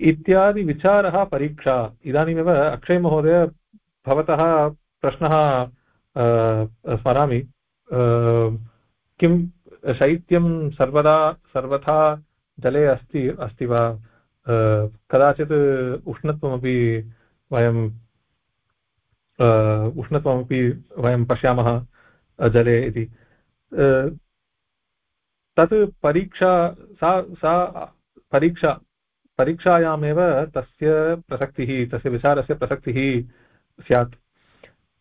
इत्यादि परीक्षा, इदानीमेव अक्षयमहोदय भवतः प्रश्नः स्मरामि। किं शैत्यं सर्वदा, सर्वथा जले अस्ति अस्ति वा? कदाचित् उष्णत्वमपि वयं उष्णत्वमपि वयं पश्यामः जले इति। तत् परीक्षा, सा सा परीक्षा, परीक्षायामेव तस्य प्रसक्तिः, तस्य विचारस्य प्रसक्तिः स्यात्।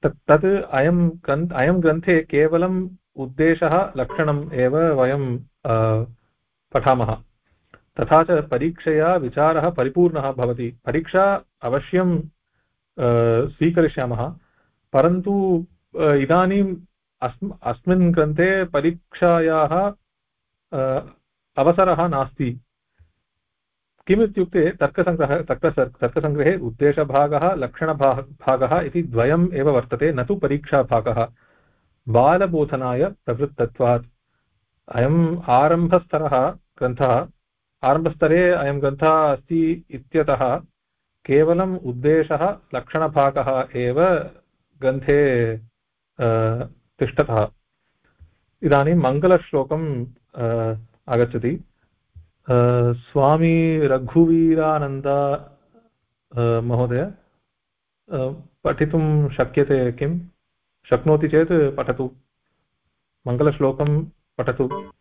तत् अयं ग्रन्थ, अयं ग्रन्थे केवलम् उद्देशः लक्षणम् एव वयं पठामः। तथा च परीक्षया विचारः परिपूर्णः भवति। परीक्षा अवश्यं स्वीकरिष्यामः। परन्तु इदानीम् अस्म्, अस्मिन् ग्रन्थे परीक्षायाः अवसरः नास्ति। किमित्युक्ते तर्कसङ्ग्रह तर्क तर्कसङ्ग्रहे उद्देशभागः, लक्षणभाग भागः इति द्वयम् एव वर्तते, न तु परीक्षाभागः। बालबोधनाय प्रवृत्तत्वात्। अयम् आरम्भस्तरः ग्रन्थः, आरम्भस्तरे अयं ग्रन्थः अस्ति इत्यतः केवलम् उद्देशः लक्षणभागः एव ग्रन्थे तिष्ठतः। इदानीं मङ्गलश्लोकम् आगच्छति। स्वामी रघुवीरानन्द महोदय पठितुं शक्यते किं? शक्नोति चेत् पठतु। मङ्गलश्लोकं पठतु।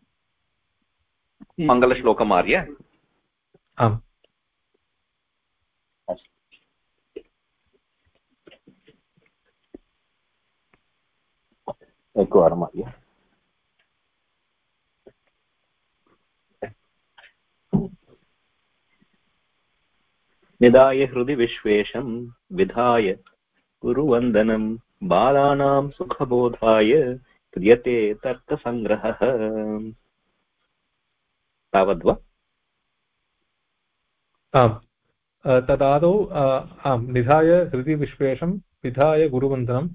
मङ्गलश्लोकम् आर्य आम्। एकवारम् आर्य निधाय हृदि विश्वेशं विधाय गुरुवन्दनं बालानां सुखबोधाय क्रियते तर्कसङ्ग्रहः। तावद्वा? आम्। तदादौ आम्, निधाय हृदि विश्वेशं, विधाय गुरुवन्दनं।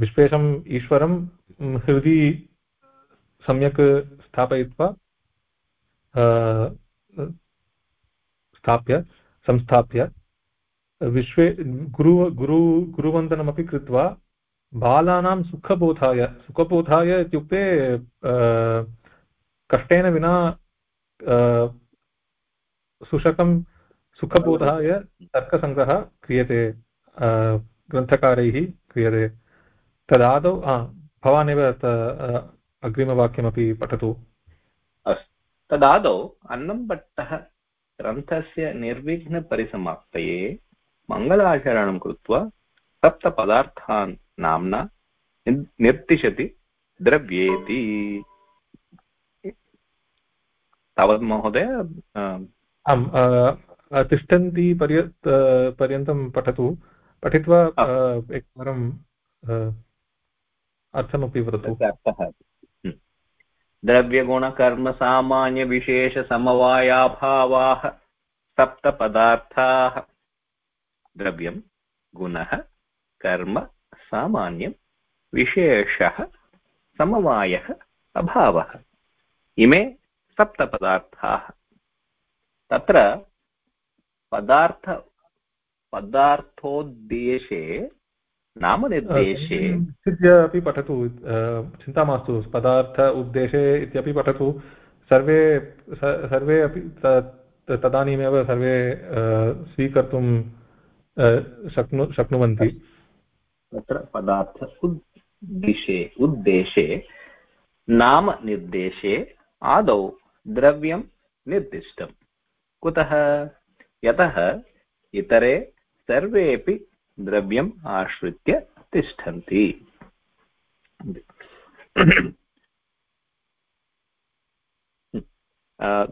विश्वेशम् ईश्वरं हृदि सम्यक् स्थापयित्वा स्थाप्य संस्थाप्य। विश्वे, गुरु गुरु, गुरुवन्दनमपि कृत्वा बालानां सुखबोधाय सुखबोधाय इत्युक्ते कष्टेन विना सुशकं सुखबोधाय तर्कसङ्ग्रहः क्रियते ग्रन्थकारैः क्रियते। तदादौ भवानेव अग्रिमवाक्यमपि पठतु। अस्तु तदादौ अन्नम्भट्टः ग्रन्थस्य निर्विघ्नपरिसमाप्तये मङ्गलाचरणं कृत्वा सप्तपदार्थान् नाम्ना निर्दिशति द्रव्येति। तावत् महोदय आम् तिष्ठन्ति पर्य पर्यन्तं पठतु। पठित्वा एकवारं अर्थमपि वदतु। अर्थः द्रव्यगुणकर्मसामान्यविशेषसमवायाभावाः सप्तपदार्थाः। द्रव्यं गुणः कर्म सामान्यं विशेषः समवायः अभावः। इमे सप्तपदार्थाः। तत्र पदार्थ पदार्थोद्देशे नामनिर्देशे। अपि पठतु चिन्ता मास्तु पदार्थ उद्देशे इत्यपि पठतु। सर्वे सर्वे अपि तदानीमेव सर्वे स्वीकर्तुं शक्नु शक्नुवन्ति। तत्र पदार्थ उद्दिशे उद्देशे नामनिर्देशे आदौ द्रव्यं निर्दिष्टं कुतः? यतः इतरे सर्वेपि द्रव्यम् आश्रित्य तिष्ठन्ति।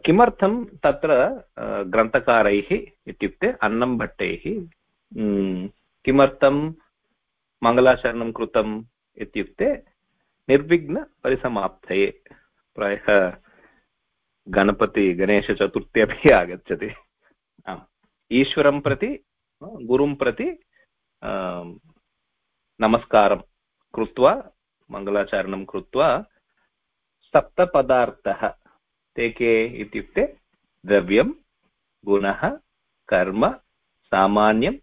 किमर्थं तत्र ग्रन्थकारैः इत्युक्ते अन्नं भट्टैः किमर्थं मङ्गलाचरणं कृतम् इत्युक्ते निर्विघ्नपरिसमाप्तये प्रायः गणपति गणेशचतुर्थी अपि आगच्छति। ईश्वरं प्रति, गुरुं प्रति नमस्कारं कृत्वा मङ्गलाचरणं कृत्वा सप्तपदार्थः ते के इत्युक्ते द्रव्यं गुणः कर्म सामान्यं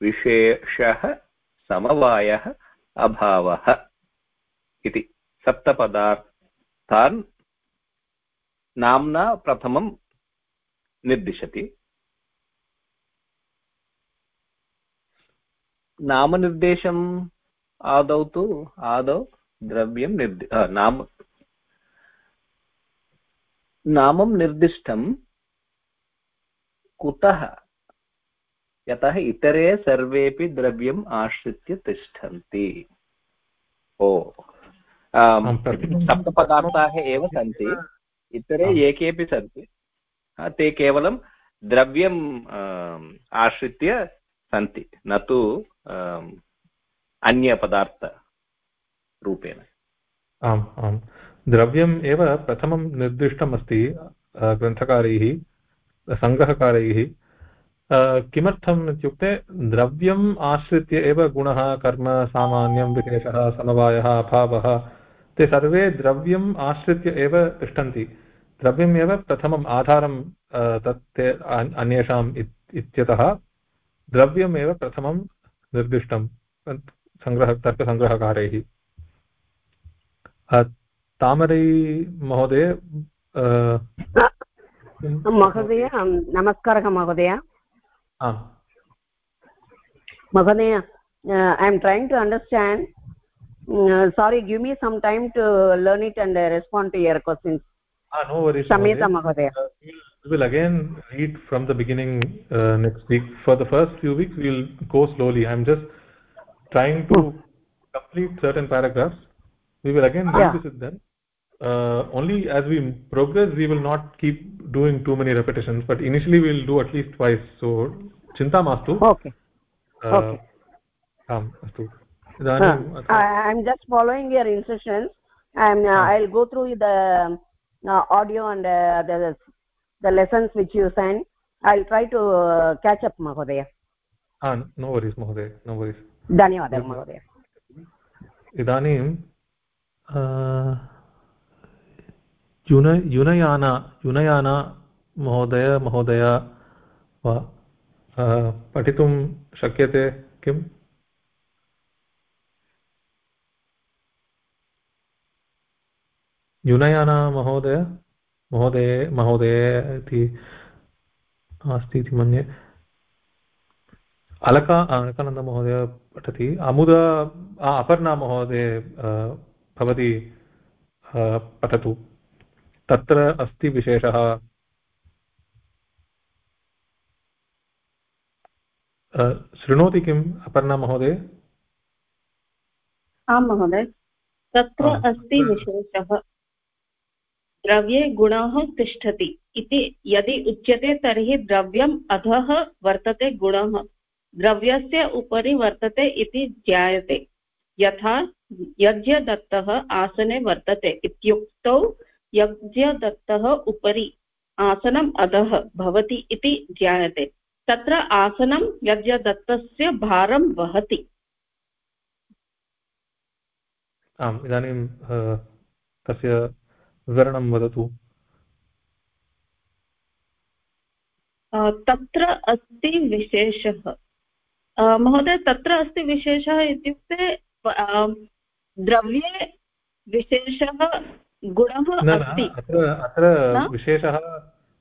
विशेषः समवायः अभावः इति सप्तपदार्थान् नाम्ना प्रथमं निर्दिशति नामनिर्देशम् आदौ तु आदौ द्रव्यं निर्दि नाम नामं निर्दिष्टं कुतः यतः इतरे सर्वेपि द्रव्यम् आश्रित्य तिष्ठन्ति। ओ सप्तपदार्थाः एव सन्ति। इतरे ये केपि सन्ति ते केवलं द्रव्यम् आश्रित्य सन्ति। न तु अन्यपदार्थरूपेण आम् आम् द्रव्यम् एव प्रथमं निर्दिष्टमस्ति ग्रन्थकारैः सङ्ग्रहकारैः किमर्थम् इत्युक्ते द्रव्यम् आश्रित्य एव गुणः कर्म सामान्यं विशेषः समवायः अभावः ते सर्वे द्रव्यम् आश्रित्य एव तिष्ठन्ति द्रव्यमेव प्रथमम् आधारं तत् ते अन्येषाम् इत्यतः द्रव्यमेव प्रथमं निर्दिष्ट संग्रह तर्कसङ्ग्रहकारैः तामरै महोदय महोदय महोदय। महोदय I am trying to understand sorry give me some time to learn it and respond to your questions महोदय। We will again read from the beginning uh, next week. For the first few weeks, we will go slowly. I'm just trying to hmm. complete certain paragraphs. We will again yeah. revisit them. Uh, only as we progress, we will not keep doing too many repetitions, but initially we will do at least twice. So, chinta mastu. Okay. Uh, okay. I, I'm just following your instructions. I'm, uh, I'll go through the um, uh, audio and uh, the the lessons which you sent i'll try to uh, catch up mahodaya ah no worries mahodaya no worries धन्यवादः महोदय इदानीं युन युनयाना युनयाना महोदय महोदय वा पठितुं शक्यते किम् युनयाना महोदय महोदये महोदय इति अस्ति इति मन्ये। अलका अलकानन्दमहोदय पठति। अमुद अपर्णा महोदय भवती पठतु। तत्र अस्ति विशेषः शृणोति किम् अपर्णा महोदय? आं महोदय। तत्र अस्ति विशेषः। द्रव्ये गुणः तिष्ठति इति यदि उच्यते तर्हि द्रव्यम् अधः वर्तते गुणः। द्रव्यस्य उपरि वर्तते इति ज्ञायते। यथा यज्ञदत्तः आसने वर्तते इत्युक्तौ यज्ञदत्तः उपरि आसनम् अधः भवति इति ज्ञायते। तत्र आसनं यज्ञदत्तस्य भारं वहति। आम्, इदानीं तस्य विवरणं वदतु। तत्र अस्ति विशेषः। महोदय तत्र अस्ति विशेषः इत्युक्ते द्रव्ये विशेषः गुणः अत्र अत्र विशेषः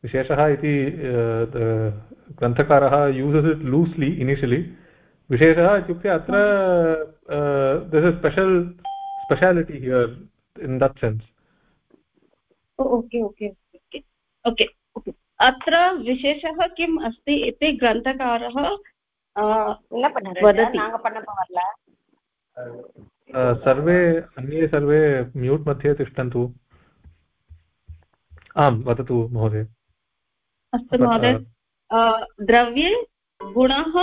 विशेषः इति ग्रन्थकारः यूसस् इट् लूस्लि इनिशियलि। विशेषः इत्युक्ते अत्र this is special speciality here in that sense. Okay okay okay okay okay. अत्र विशेषः किम् अस्ति इति ग्रन्थकारः वदति। सर्वे अन्ये सर्वे म्यूट् मध्ये तिष्ठन्तु। आम् वदतु महोदय। अस्तु महोदय। द्रव्ये गुणः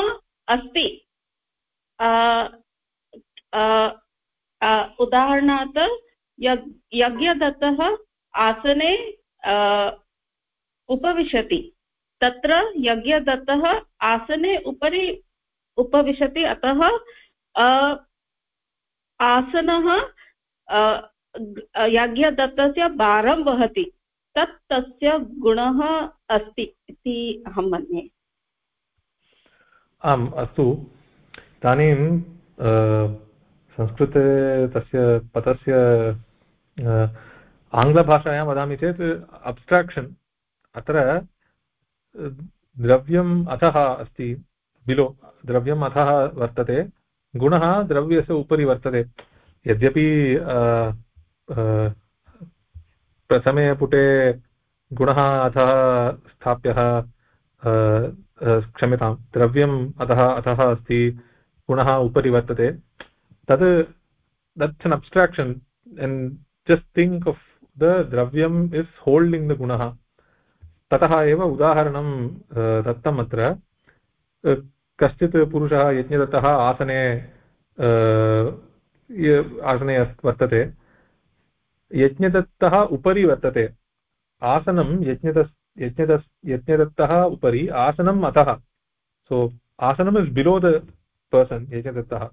अस्ति। उदाहरणात् यज्ञदत्तः आसने उपविशति। तत्र यज्ञदत्तः आसने उपरि उपविशति, अतः आसनः यज्ञदत्तस्य भारं वहति। तत् तस्य गुणः अस्ति इति अहं मन्ये। आम्, अस्तु। इदानीं संस्कृते तस्य, पदस्य आङ्ग्लभाषायां वदामि चेत् अब्स्ट्राक्षन् अत्र द्रव्यम् अधः अस्ति बिलो द्रव्यम् अधः वर्तते, गुणः द्रव्यस्य उपरि वर्तते। यद्यपि प्रथमे पुटे गुणः अधः स्थाप्यः क्षम्यतां, द्रव्यम् अधः अधः अस्ति, गुणः उपरि वर्तते। तद् that's an abstraction and just think of the द्रव्यम् इस् होल्डिङ्ग् द गुणः। ततः एव उदाहरणं दत्तम् अत्र। कश्चित् पुरुषः यज्ञदत्तः आसने आसने वर्तते। यज्ञदत्तः उपरि वर्तते। आसनं यज्ञदस् यज्ञदस्, यज्ञदत्तः उपरि, आसनम् अतः सो आसनम् इस् बिलो द पर्सन् यज्ञदत्तः।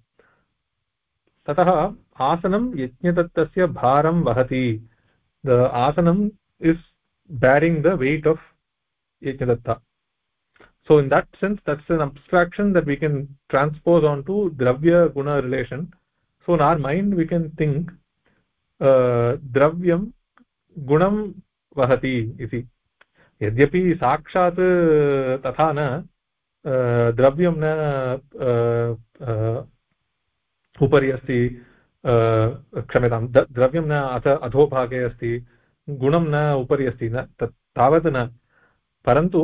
ततः आसनं यज्ञदत्तस्य भारं वहति। The asanam is bearing the weight of yajnadatta so in that sense that's an abstraction that we can transpose onto dravya guna relation so in our mind we can think uh, dravyam gunam vahati iti यद्यपि साक्षात् तथा न द्रव्यं न उपरि अस्ति क्षम्यतां द्रव्यं न अथ अधोभागे अस्ति, गुणं न उपरि अस्ति, न तत् तावत् न। परन्तु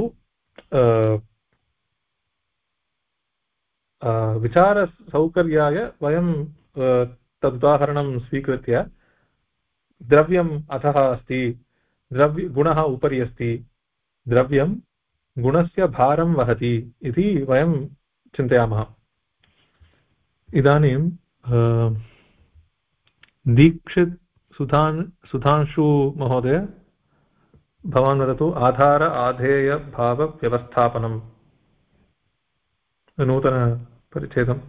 विचारसौकर्याय वयं तदुदाहरणं स्वीकृत्य द्रव्यम् अधः अस्ति, द्रव्य, गुणः उपरि अस्ति, द्रव्यं गुणस्य भारं वहति इति वयं चिन्तयामः। इदानीं दीक्षित् सुधान् सुधांशु महोदय भवान् वदतु आधार आधेयभावव्यवस्थापनम् नूतनपरिच्छेदम्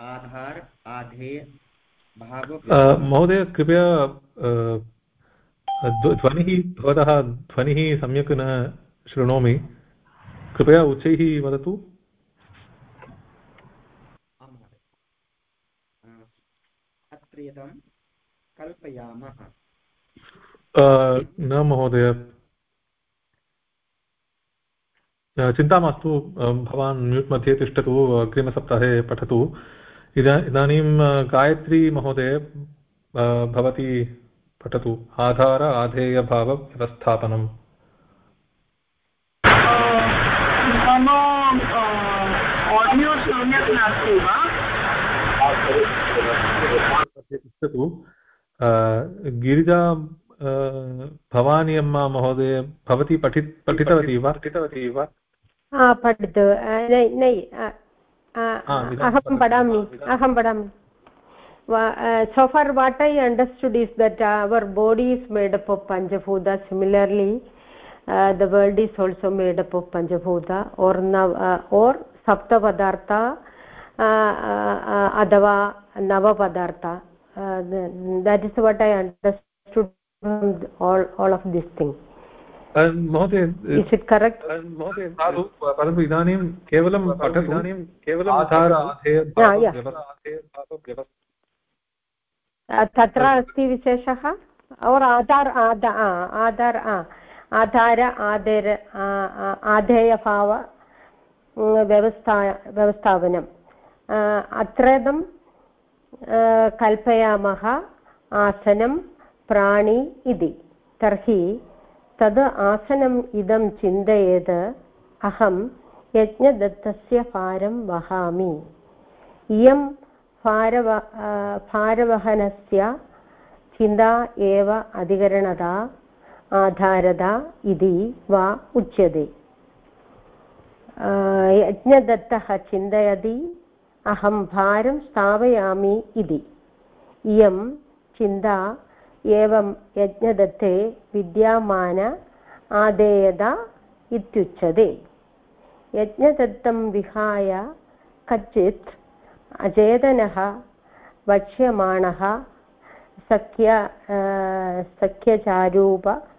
आधार आधेय महोदय कृपया ध्वनिः भवतः ध्वनिः सम्यक् न शृणोमि। कृपया उच्चैः वदतु। क्रियतां कल्पयामः। न महोदय। चिन्ता मास्तु भवान् म्यूट् मध्ये तिष्ठतु अग्रिमसप्ताहे पठतु। इदा इदानीं गायत्री महोदय भवती पठतु। आधार आधेयभावव्यवस्थापनम्। मम आडियो सम्यक् नास्ति वा? पृच्छतु गिरिजा भवानी अम्मा महोदय भवती पठि पठितवती वा? पठितवती वा? पठितु what I understood is that our body is made up of पञ्चभूत similarly the world is also made up of पञ्चभूत or नव ओर् सप्तपदार्थ अथवा नवपदार्थ that is what i understood from all all of these things महोदय is it correct महोदय परन्तु इदानीं केवलं पठतु इदानीं केवलं तत्र अस्ति विशेषः और् आधार् आधार् आधार आधेर आधेयभाव व्यवस्था व्यवस्थापनम् अत्रदं कल्पयामः आसनं प्राणी इति तर्हि तद् आसनम् इदं चिन्तयेत् अहं यज्ञदत्तस्य भारं वहामि इयं भारव भारवहनस्य चिन्ता एव अधिकरणता आधारता इति वा उच्यते यज्ञदत्तः चिन्तयति अहं भारं स्थापयामि इति। इयं चिन्ता एवं यज्ञदत्ते विद्यामान आदेयता इत्युच्यते। यज्ञदत्तं विहाय कच्चित् अचेतनः वक्ष्यमाणः सख्य सख्यचारूपगुणः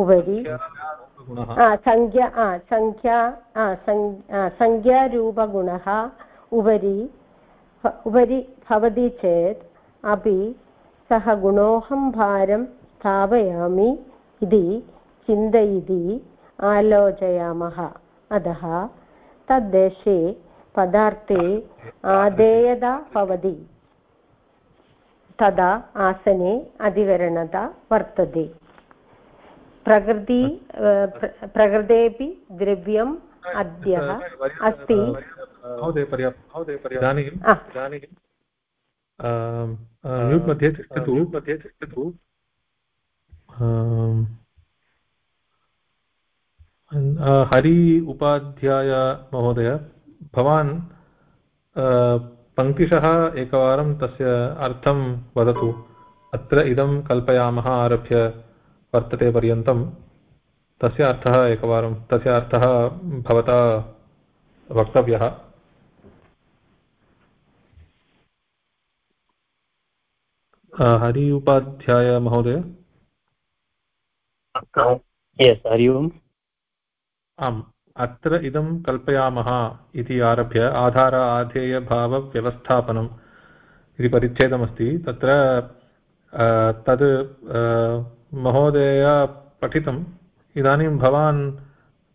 उपरि सङ्ख्या सङ्ख्या सङ्ख्यारूपगुणः उपरि उपरि भवति चेत् अपि सः गुणोऽहं भारं स्थापयामि इति चिन्तयति आलोचयामः। अतः तद्देशे पदार्थे आदेयता भवति। तदा आसने अधिकरणता वर्तते। प्रकृति प्रकृतेपि द्रव्यम् अद्यः अस्ति। म्यूट् मध्ये तिष्ठतु। मध्ये तिष्ठतु। हरि उपाध्याय महोदय भवान् पङ्क्तिशः एकवारं तस्य अर्थं वदतु। अत्र इदं कल्पयामः आरभ्य। वर्तते पर्यन्तं। तस्य अर्थः एकवारं तस्य अर्थः भवता वक्तव्यः। हरि उपाध्याय महोदय। हरि ओम्। आम् अत्र इदं कल्पयामः इति आरभ्य आधार आधेयभावव्यवस्थापनम् इति परिच्छेदमस्ति। तत्र तद् महोदय पठितम्। इदानीं भवान्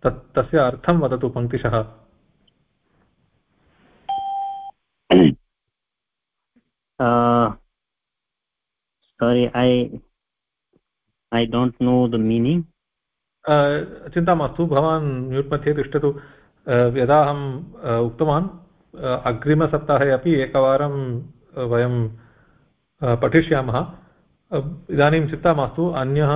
तत् तस्य अर्थं वदतु पङ्क्तिशः। Sorry i i don't know the meaning. चिन्ता मास्तु भवान् म्यूट् मध्ये तिष्ठतु। यदा अहम् उक्तवान् अग्रिमसप्ताहे अपि एकवारं वयं पठिष्यामः। इदानीं चिन्ता मास्तु अन्यः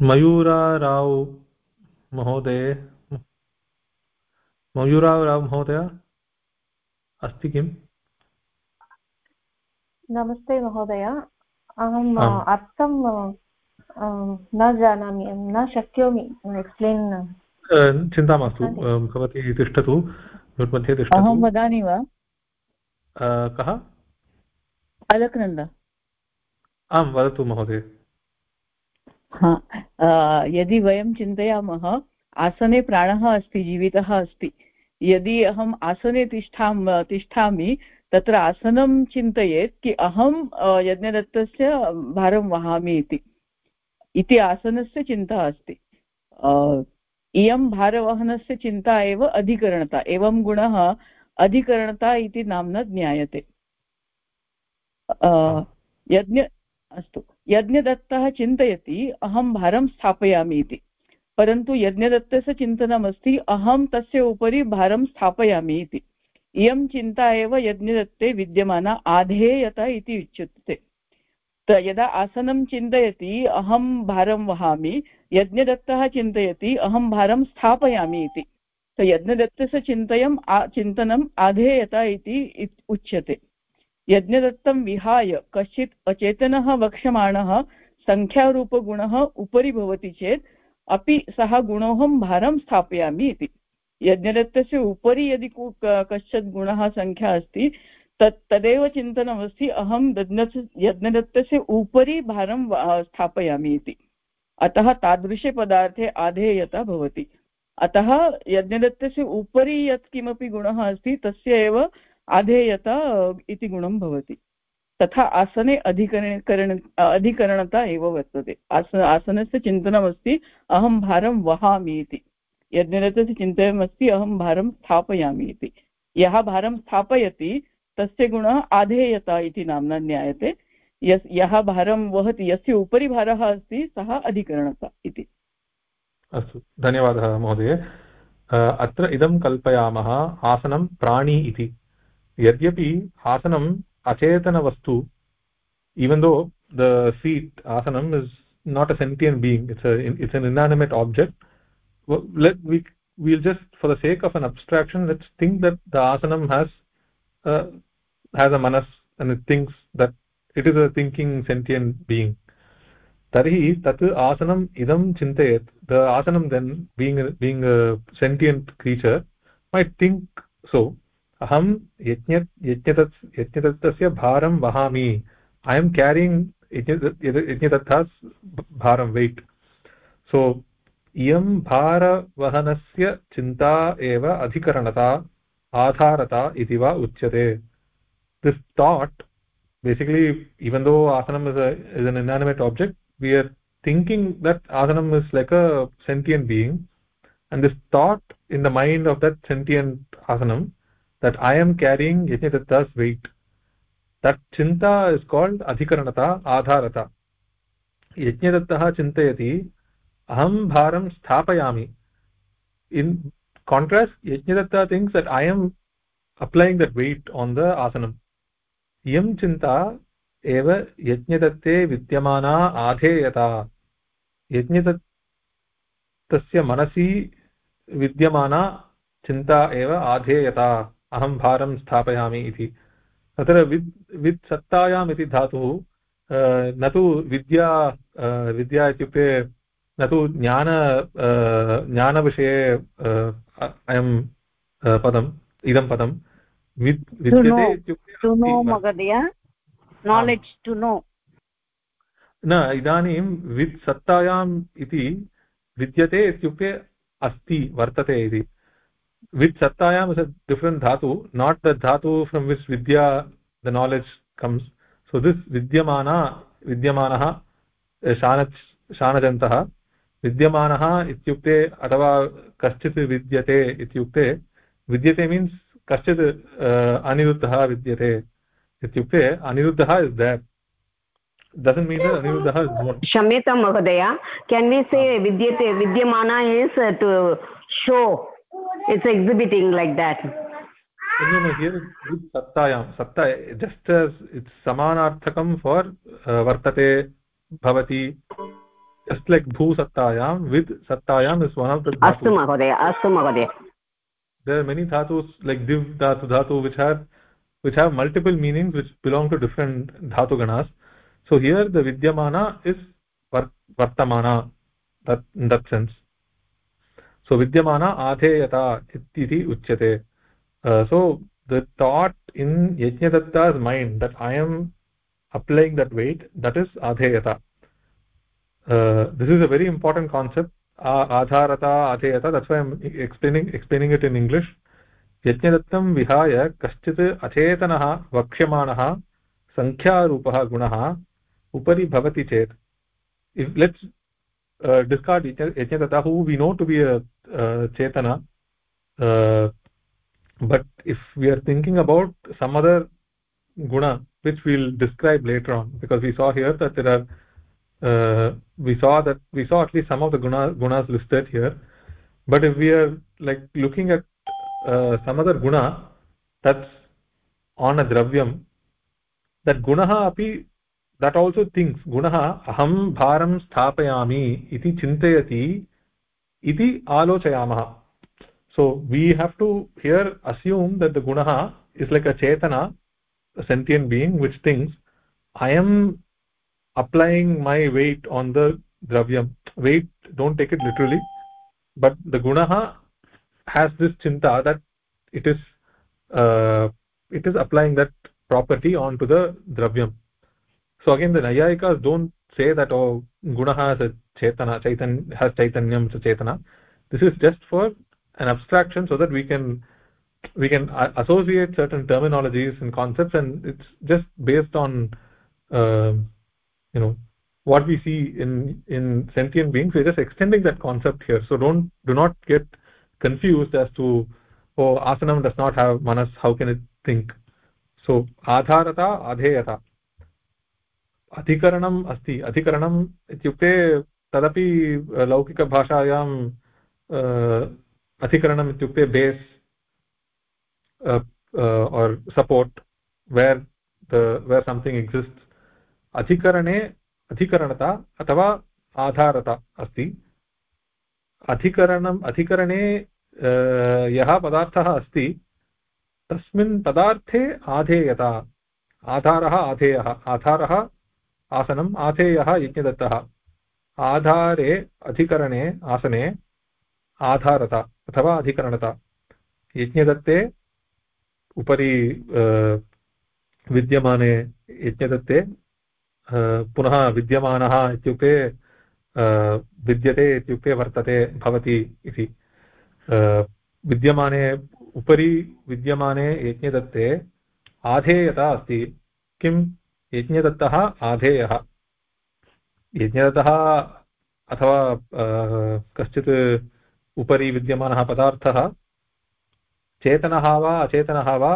मयूराराव् महोदय मयूराराव् महोदय अस्ति किम्? नमस्ते महोदय अहम् अर्थं न जानामि न शक्नोमि एक्स्प्लेन् चिन्ता मास्तु भवती तिष्ठतु म्यूट् मध्ये तिष्ठतु। अहं वदामि वा? कः? अलकनन्द आं वदतु महोदय। यदि वयं चिन्तयामः आसने प्राणः अस्ति जीवितः अस्ति। यदि अहम् आसने तिष्ठां तिष्ठामि तत्र आसनं चिन्तयेत् कि अहं यज्ञदत्तस्य भारं वहामि इति। इति आसनस्य चिन्ता अस्ति। इयं भारवहनस्य चिन्ता एव अधिकरणता, एवं गुणः अधिकरणता इति नाम्ना ज्ञायते। यज्ञ, अस्तु, यज्ञदत्तः चिन्तयति, अहं भारं स्थापयामि इति। परन्तु यज्ञदत्तस्य चिन्तनमस्ति, अहं तस्य उपरि भारं स्थापयामि इति। इयं चिन्ता एव यज्ञदत्ते विद्यमाना आधेयता इति उच्यते। यदा आसनं चिन्तयति, अहं भारं वहामि यज्ञदत्तः चिन्तयति, अहं भारं स्थापयामि इति। यज्ञदत्तस्य चिन्तयम् चिन्तनम् आधेयता इति उच्यते। यज्ञदत्तं विहाय कश्चित् अचेतनः वक्ष्यमाणः सङ्ख्यारूपगुणः उपरि भवति चेत्, अपि सः गुणोऽहं भारं स्थापयामि इति। यज्ञदत्तस्य उपरि यदि कश्चित् गुणः सङ्ख्या अस्ति, तत्, तदेव चिन्तनमस्ति, अहं यज्ञदत्तस्य उपरि भारं स्थापयामि इति। अतः तादृशे पदार्थे आधेयता भवति। अतः यज्ञदत्तस्य उपरि यत् किमपि गुणः अस्ति, तस्य एव आधेयता इति गुणं भवति। तथा आसने अधिकरण, अधिकरणता एव वर्तते। आस, आसनस्य चिन्तनमस्ति, अहं भारं वहामि इति। यज्ञरथस्य चिन्तनमस्ति, अहं भारं स्थापयामि इति। यः भारं स्थापयति, तस्य गुणः आधेयता इति नाम्ना ज्ञायते। यस्, यः भारं वहति, यस्य उपरि भारः अस्ति, सः अधिकरणता इति। अस्तु, धन्यवादः महोदय। अत्र इदं कल्पयामः, आसनं प्राणी इति। यद्यपि आसनम् अचेतनवस्तु even though the seat आसनम् is not a sentient being it's it's an inanimate object let we will just for the sake of an abstraction let's think that the आसनं has has a Manas and it thinks that it is a thinking sentient being tarhi tat asanam idam chintayet the asanam then being a, being a sentient creature might think so अहं यज्ञ यज्ञदत् यज्ञदत्तस्य भारं वहामि I am carrying Yajnadatta भारं weight सो इयं भारवहनस्य चिन्ता एव अधिकरणता आधारता इति वा उच्यते this thought basically even though asanam is a is an inanimate object we are thinking that asanam is like a sentient being. And this thought in the mind of that sentient asanam that i am carrying yajnadatta's weight. That chinta is called adhikaranata adharata yajnadattah chintayati aham bharam sthapayami. In contrast yajnadatta thinks that i am applying that weight on the asanam iyam chinta एव यज्ञदत्ते विद्यमाना आधेयता। यज्ञदत्तस्य मनसि विद्यमाना चिन्ता एव आधेयता। अहं भारं स्थापयामि इति। तत्र विद् विद् इति धातुः न तु विद्या विद्या इत्युक्ते न तु ज्ञान ज्ञानविषये अयं पदम्, इदं पदं महोदय. नो न इदानीं वित् सत्तायाम् इति विद्यते इत्युक्ते अस्ति वर्तते इति. वित् सत्तायां डिफ्रेण्ट् धातु नाट् द धातु फ्रम् विस् विद्या the knowledge comes so this विद्यमाना विद्यमानः शानजन्तः विद्यमानः इत्युक्ते अथवा कश्चित् विद्यते इत्युक्ते विद्यते मीन्स् कश्चित् अनिरुद्धः विद्यते इत्युक्ते अनिरुद्धः इस् देट् डसन् मीन् क्षम्यतां महोदय केन् वि से विद्यते विद्यमाना is to show it's exhibiting like that सत्तायां सत्ता जस्ट् समानार्थकं फार् वर्तते भवति जस्ट् लैक् भूसत्तायां वित् सत्तायां अस्तु महोदय अस्तु महोदय there are many dhatus like div dhatu dhatu which have which have multiple meanings which belong to different dhatu ganas so here the vidyamana is vartamana in that sense so vidyamana adheyata iti uchyate uh, so the thought in yajnadatta's mind that i am applying that weight that is adheyata uh, this is a very important concept आधारता अधेयता that why am explaining explaining it in English यज्ञदत्तं विहाय कश्चित् अचेतनः, वक्ष्यमाणः सङ्ख्यारूपः गुणः, उपरि भवति चेत्. Let's discard Yajnadatta who we know to be Chetan. But if we are thinking about some other गुण which will describe later on because we saw here there we saw that we saw at least some of the guna, gunas listed here but if we are like looking at uh, some other guna that's on a dravyam that gunaha api that also thinks gunaha aham bharam sthapayami iti chintayati iti alochayamah so we have to here assume that the gunaha is like a chetana a sentient being which thinks i am applying my weight on the dravyam. Weight don't take it literally but the gunaha has this chinta that it is uh, it is applying that property onto the dravyam. So again the nayayikas don't say that oh gunaha has a chetana chaitan has chaitanyam so chetana. This is just for an abstraction so that we can we can associate certain terminologies and concepts and it's just based on uh, you know what we see in in sentient beings we're just extending that concept here so don't do not get confused as to oh asanam does not have manas how can it think so adharata adheyata अधिकरणम् अस्ति अधिकरणम् इत्युक्ते तदपि लौकिकभाषायां अधिकरणम् इत्युक्ते base or support where where something exist अधिकरणे, अधिकरणता अथवा आधारता अस्ति। अधिकरणम्, अधिकरणे यः पदार्थः अस्ति, तस्मिन् पदार्थे आधेयता, आधारः आधेयः, आधारः आसनम् आधेयः यज्ञदत्तः। आधारे, अधिकरणे आसने आधारता अथवा अधिकरणता। यज्ञदत्ते उपरि विद्यमाने यज्ञदत्ते पुनः विद्यमानः इत्युक्ते विद्यते इत्युक्ते वर्तते भवति इति। विद्यमाने, उपरि विद्यमाने यज्ञदत्ते आधेयता अस्ति। किं यज्ञदत्तः आधेयः। यज्ञतः अथवा कश्चित् उपरि विद्यमानः पदार्थः, चेतनः वा अचेतनः वा,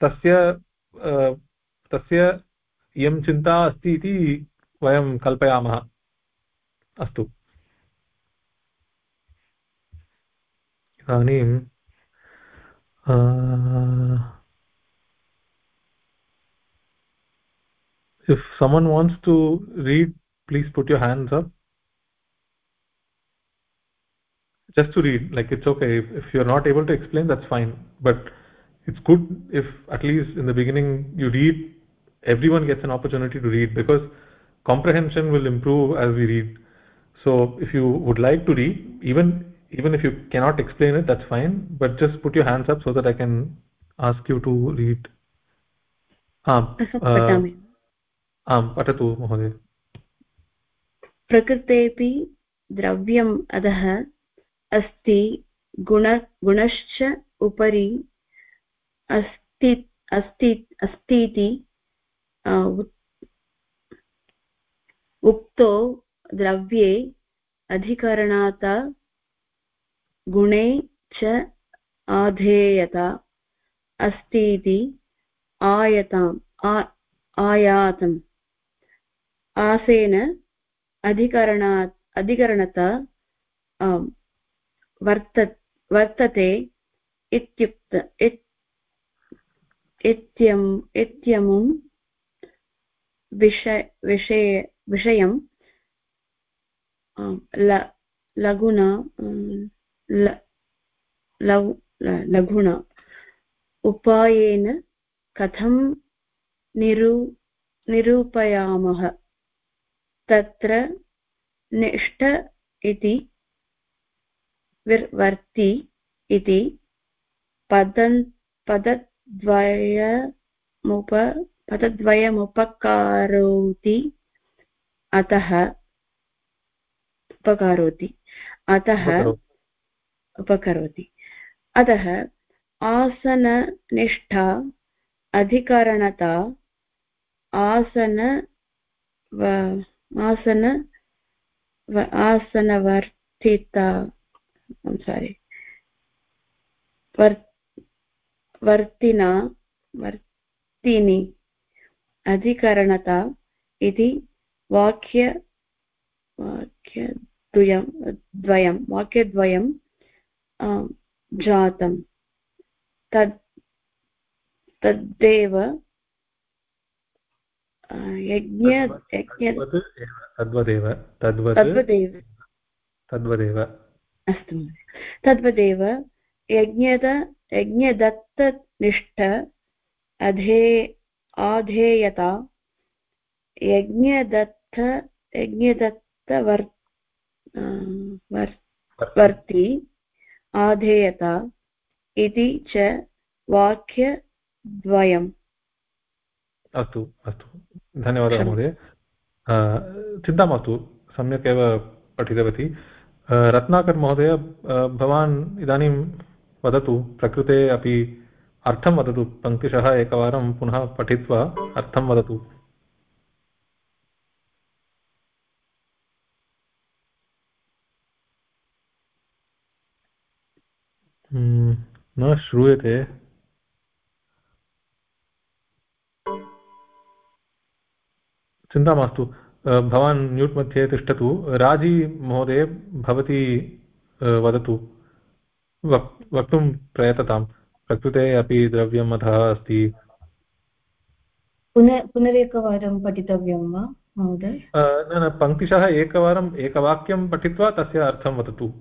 तस्य तस्य इयं चिन्ता अस्ति इति वयं कल्पयामः अस्तु इदानीं if someone wants to read please put your hands up just to read like it's okay if, if you're not able to explain that's fine but it's good if at least in the beginning you read everyone gets an opportunity to read because comprehension will improve as we read so if you would like to read even even if you cannot explain it that's fine but just put your hands up so that i can ask you to read um, uh, आम् पठतु महोदय प्रकृतेऽपि द्रव्यम् अधः अस्ति गुण गुणश्च उपरि अस्ति अस्ति अस्तीति उक्तो द्रव्ये अधिकरणात् गुणे च आधेयता अस्तीति आयताम् आयातम् आसेन अधिकरणात् अधिकरणता वर्त वर्तते इत्युक्त इत्यम् इत्यमुं विषय विषय, विषयं लघुन लघुन, उपायेन कथं निरू, निरूपयामः, तत्र निष्ठ इति विर्वर्ति इति पदन् पदद्वयमुप पदद्वयमुपकारोति। अतः उपकारोति। अतः उपकरोति। अतः आसननिष्ठा अधिकरणता आसन आसन आसनवर्तिता सारि वर्तिना वर्तिनि। अधिकरणता इति वाक्य वाक्यद्वयं द्वयं वाक्यद्वयं जातं तद् तद्देव यज्ञ तद्वदेव तद्वदेव। तद्वदेव। अस्तु तद्वदेव यज्ञद यज्ञदत्तनिष्ठ अधे आधेयता यज्ञदत्त यज्ञदत्तवर् वर्ति। आधेयता इति च वाक्यद्वयम्। अस्तु अस्तु। धन्यवादः महोदय। चिन्ता मास्तु सम्यक् एव पठितवती। रत्नाकर् महोदय भवान् इदानीं वदतु प्रकृते अपि अर्थं वदतु। पङ्क्तिशः एकवारं पुनः पठित्वा अर्थं वदतु। हम्म, न श्रूयते। चिन्ता मास्तु। भवान् म्यूट् मध्ये तिष्ठतु। राज़ी महोदय भवती वदतु। वक् वक्तुं प्रयतताम्। प्रकृते अपि द्रव्यम् अधः अस्ति। पुनः पुनरेकवारं पठितव्यं वा महोदय? न न पङ्क्तिशः एकवारम् एकवाक्यं पठित्वा तस्य अर्थं वदतु।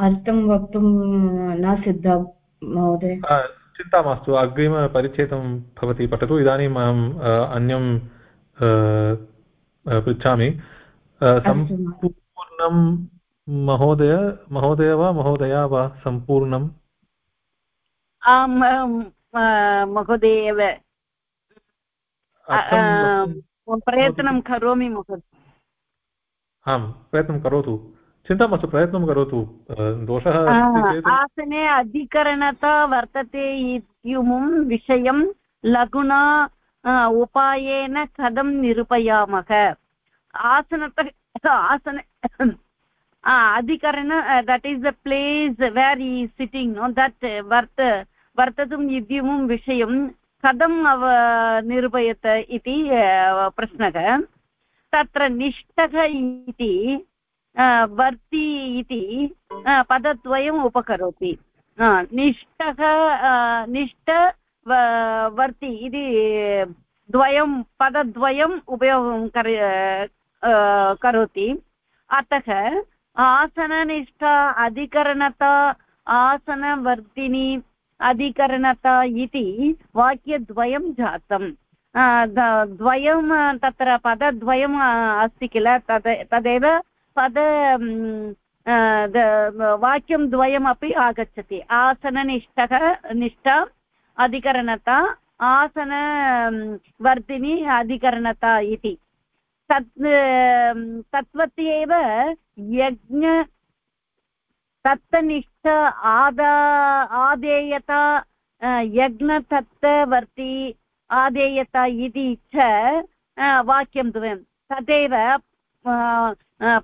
अर्थं वक्तुं न सिद्धा महोदय। चिन्ता मास्तु अग्रिमपरिच्छेदं भवती पठतु इदानीम् अहम् अन्यं पृच्छामि। सम्पूर्णं महोदय महोदय वा महोदया वा सम्पूर्णम्? आम् महोदय एव प्रयत्नं करोमि महोदय। आम् प्रयत्नं करोतु। चिन्ता मास्तु प्रयत्नं करोतु। दोषः आसने अधिकरणता वर्तते इत्युमुं विषयं लघुना उपायेन कथं निरूपयामः। आसनतः आसन अधिकरण that is the place where I sitting no that वर्त वर्ततुम् इद्युमुं विषयं कथं निरूपयत इति प्रश्नः। तत्र निष्ठः इति वर्ति इति पदद्वयम् उपकरोति। निष्ठः निष्ठ वर्ति इति द्वयं, पदद्वयम् उपयोगं करोति। अतः आसननिष्ठा, अधिकरणता, आसनवर्तिनी अधिकरणता इति वाक्यद्वयं जातम्। द्वयं, तत्र पदद्वयम् अस्ति किल? तद्, तदेव पद वाक्यं द्वयमपि आगच्छति। आसननिष्ठः, निष्ठा, अधिकरणता आसनवर्धिनी अधिकरणता इति। तत् तद्वत् एव यज्ञ तत्तनिष्ठ आदा, आदेयता यज्ञतत्तवर्ति, आदेयता इति च वाक्यं द्वयं। तदेव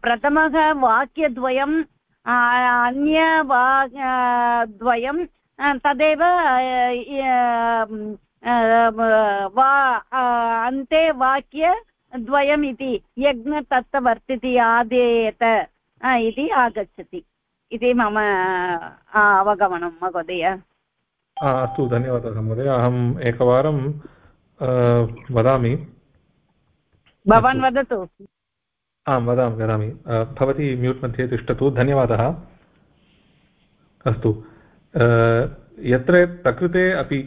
प्रथमः वाक्यद्वयम् अन्य वा द्वयं तदेव वा अन्ते वाक्यद्वयम् इति यज्ञतत्त्ववर्तिति आदेयत इति आगच्छति। इति मम अवगमनं महोदय अस्तु धन्यवादः महोदय अहम् एकवारं वदामि भवान् वदतु आं वदामि वदामि भवती म्यूट् मध्ये तिष्ठतु धन्यवादः अस्तु यत्र प्रकृते अपि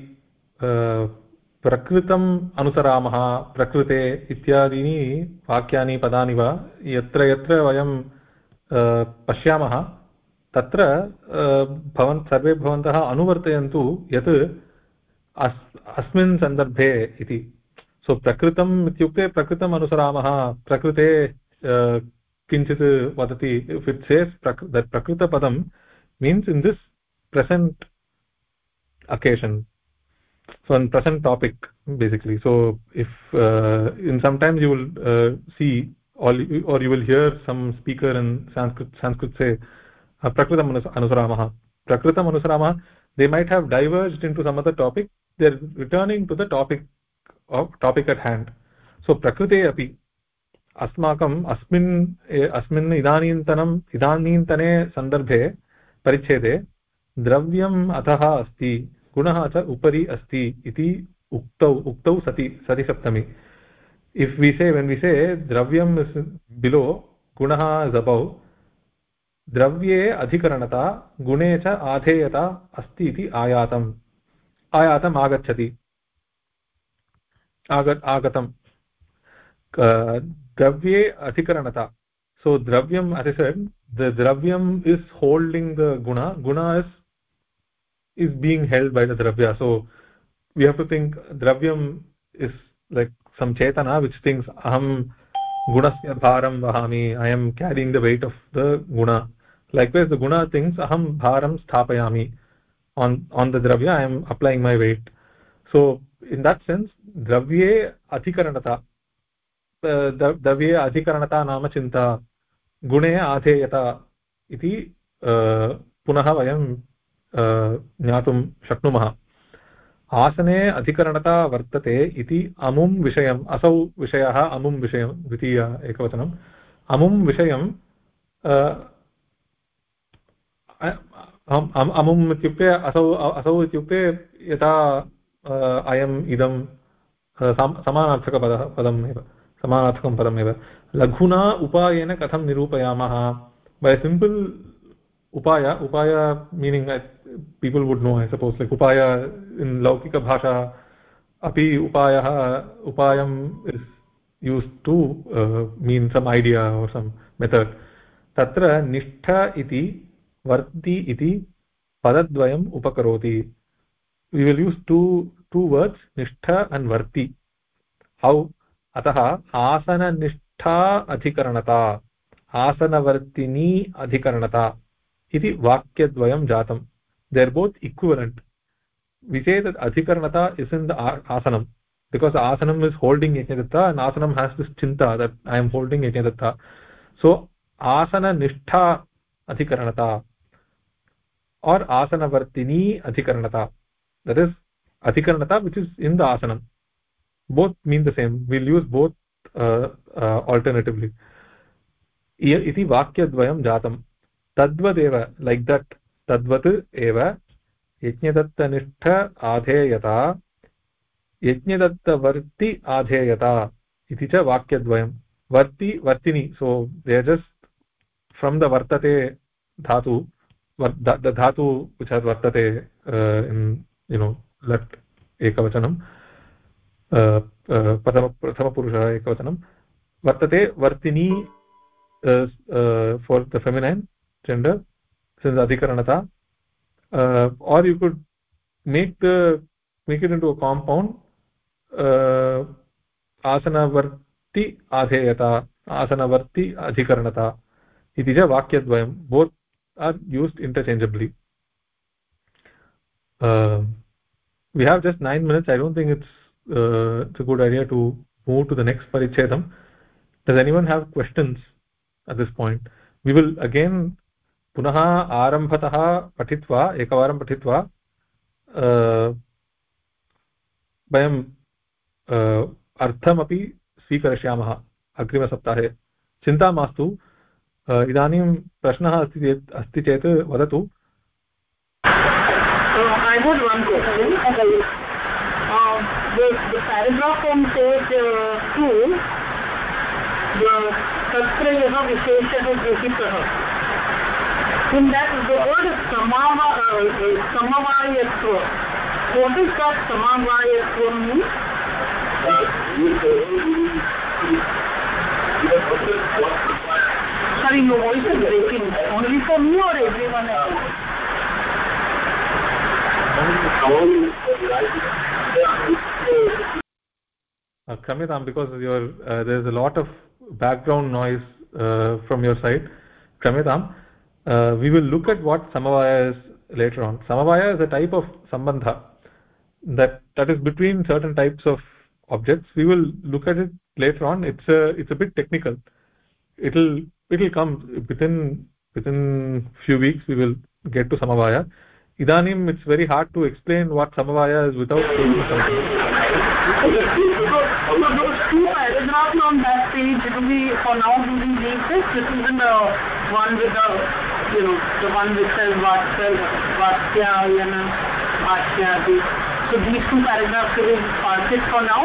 प्रकृतम् अनुसरामः प्रकृते इत्यादीनि वाक्यानि पदानि वा यत्र यत्र वयं पश्यामः तत्र भवन्, सर्वे भवन्तः अनुवर्तयन्तु यत् अस्, अस्मिन् सन्दर्भे इति। सो प्रकृतम् इत्युक्ते प्रकृतम् अनुसरामः, प्रकृते किञ्चित् वदति फिट् सेस् प्रकृ प्रकृतपदं means in this present occasion so in present topic basically so if in sometimes you will see all are you will hear some speaker in Sanskrit Sanskrit से प्रकृतम अनु अनुसरामः प्रकृतम् अनुसरामः they might have diverged in some some other topic they are returning to the topic of topic at hand so प्रकृते अपि अस्माकम् अस्मिन् अस्मिन् इदानीन्तनम् इदानीन्तने सन्दर्भे परिच्छेदे द्रव्यम् अधः अस्ति गुणः च उपरि अस्ति इति उक्तौ उक्तौ सति सति सप्तमी इफ् विषे वेन् विषे द्रव्यं बिलो गुणः अबौ द्रव्ये अधिकरणता, गुणे च आधेयता अस्ति इति आयातम्। आयातम् आगच्छति। आग, आगतम्। द्रव्ये अधिकरणता। सो द्रव्यम् अति द्रव्यम् इस् होल्डिङ्ग् द गुण। गुण is is being held by the द्रव्य। So we have to think द्रव्यम् इस् लैक् सम् चेतना विच् थिङ्ग्स् अहं गुणस्य भारं वहामि I am carrying the weight of the गुण. लैक्वैस् द गुण थिङ्ग्स् अहं भारं स्थापयामि. आन् आन् द द्रव्य I am applying my weight so in that sense द्रव्ये अधिकरणता द्रव्ये अधिकरणता नाम चिन्ता, गुणे आधेयता इति पुनः वयं ज्ञातुं शक्नुमः। आसने अधिकरणता वर्तते इति अमुं विषयम्, असौ विषयः, अमुं विषयं, द्वितीय एकवचनम् अमुं विषयं अमुम् इत्युक्ते असौ असौ इत्युक्ते यथा अयम्, इदं समानार्थकपदः, पदम् एव, समानार्थकं पदमेव लघुना उपायेन कथं निरूपयामः? बै सिम्पल् उपाय उपाय meaning people would know I suppose like उपाय इन् लौकिकभाषा अपि उपायः उपायम् is use to mean some idea or some method तत्र निष्ठ इति वर्ति इति पदद्वयम् उपकरोति we will use to to words निष्ठ अण्ड् वर्ति हौ अतः आसननिष्ठा अधिकरणता आसनवर्तिनी अधिकरणता इति वाक्यद्वयं जातं they are both equivalent which it अधिकरणता is in the आसनं बिकास् आसनम् इस् होल्डिङ्ग् यज्ञदत्ता अण्ड् आसनं हेस् दिस् चिन्ता that I am holding Yajnadatta. So आसननिष्ठा अधिकरणता और आसनवर्तिनी अधिकरणता। That is अधिकरणता which is in the mean the same. We'll use both uh, uh, alternatively. इति वाक्यद्वयं जातं तद्वदेव लैक् दट् तद्वत् एव, यज्ञदत्तनिष्ठ आधेयता, यज्ञदत्तवर्ति आधेयता इति च वाक्यद्वयं। वर्ति, वर्तिनि सो दे फ्रम् द वर्तते धातु धातु विच वर्तते यु नो लट् एकवचनं प्रथम, प्रथमपुरुषः एकवचनं। वर्तते, वर्तिनी for the feminine gender since अधिकरणता or you could make the make it into a compound uh, asanavarti adheyata asanavarti adhikaranata iti ja vakyadvayam both are used interchangeably uh, we have just 9 minutes i don't think it's uh, it's a good idea to move to the next parichedam does anyone have questions at this point we will again पुनः आरम्भतः पठित्वा, एकवारं पठित्वा वयं अर्थमपि स्वीकरिष्यामः अग्रिमसप्ताहे चिन्ता मास्तु इदानीं प्रश्नः अस्ति चेत् अस्ति चेत् वदतु have one question. The, the paragraph on page uh, 2, the Tatrayah Visheshah Jyotitah. In that, the word Samava, uh, Samavayatva. That Samavayatva mean? Sorry, your voice is breaking. Only for me or everyone else? uh, Kamitam, because your uh, there's a lot of background noise uh, from your side. Kamitam, uh, we will look at what Samavaya is later on. Samavaya is a type of sambandha that that is between certain types of objects. We will look at it later on. It's a it's a bit technical. It'll it'll come within within few weeks we will get to samavaya idanim it's very hard to explain what samavaya is without taking something so those two paragraphs on that page do we for now we leave this. This is the one with the you know the one which says vatya vatyayana bhashyati so these two paragraphs we park it for now.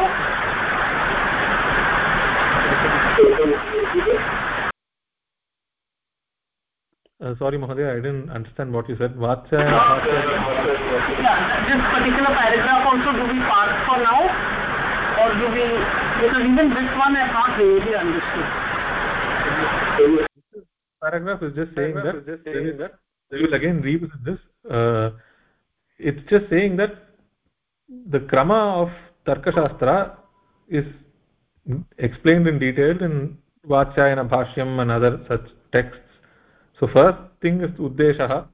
Uh, sorry mahoday i didn't understand what you said. Vatya yeah this particular paragraph also do we park for now. Or do we because even this one i have not really understood paragraph is just saying that just saying that we will again revisit this uh, it's just saying that the krama of tarkashastra is explained in detail in vachayana bhashyam and other such texts. So first thing is uddeshah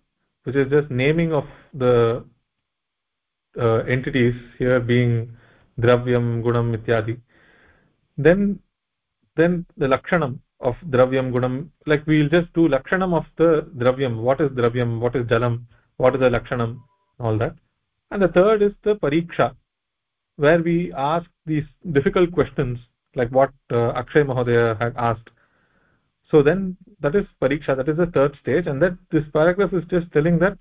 which is just naming of the uh, entities here being dravyam gunam ityadi. Then then the lakshanam of dravyam gunam like we'll just do lakshanam of the dravyam. What is dravyam? What is jalam? What is the lakshanam? All that. And the third is the pariksha where we ask these difficult questions like what uh, akshay mahodaya had asked. So then that is pariksha that is the third stage. And that this paragraph is just telling that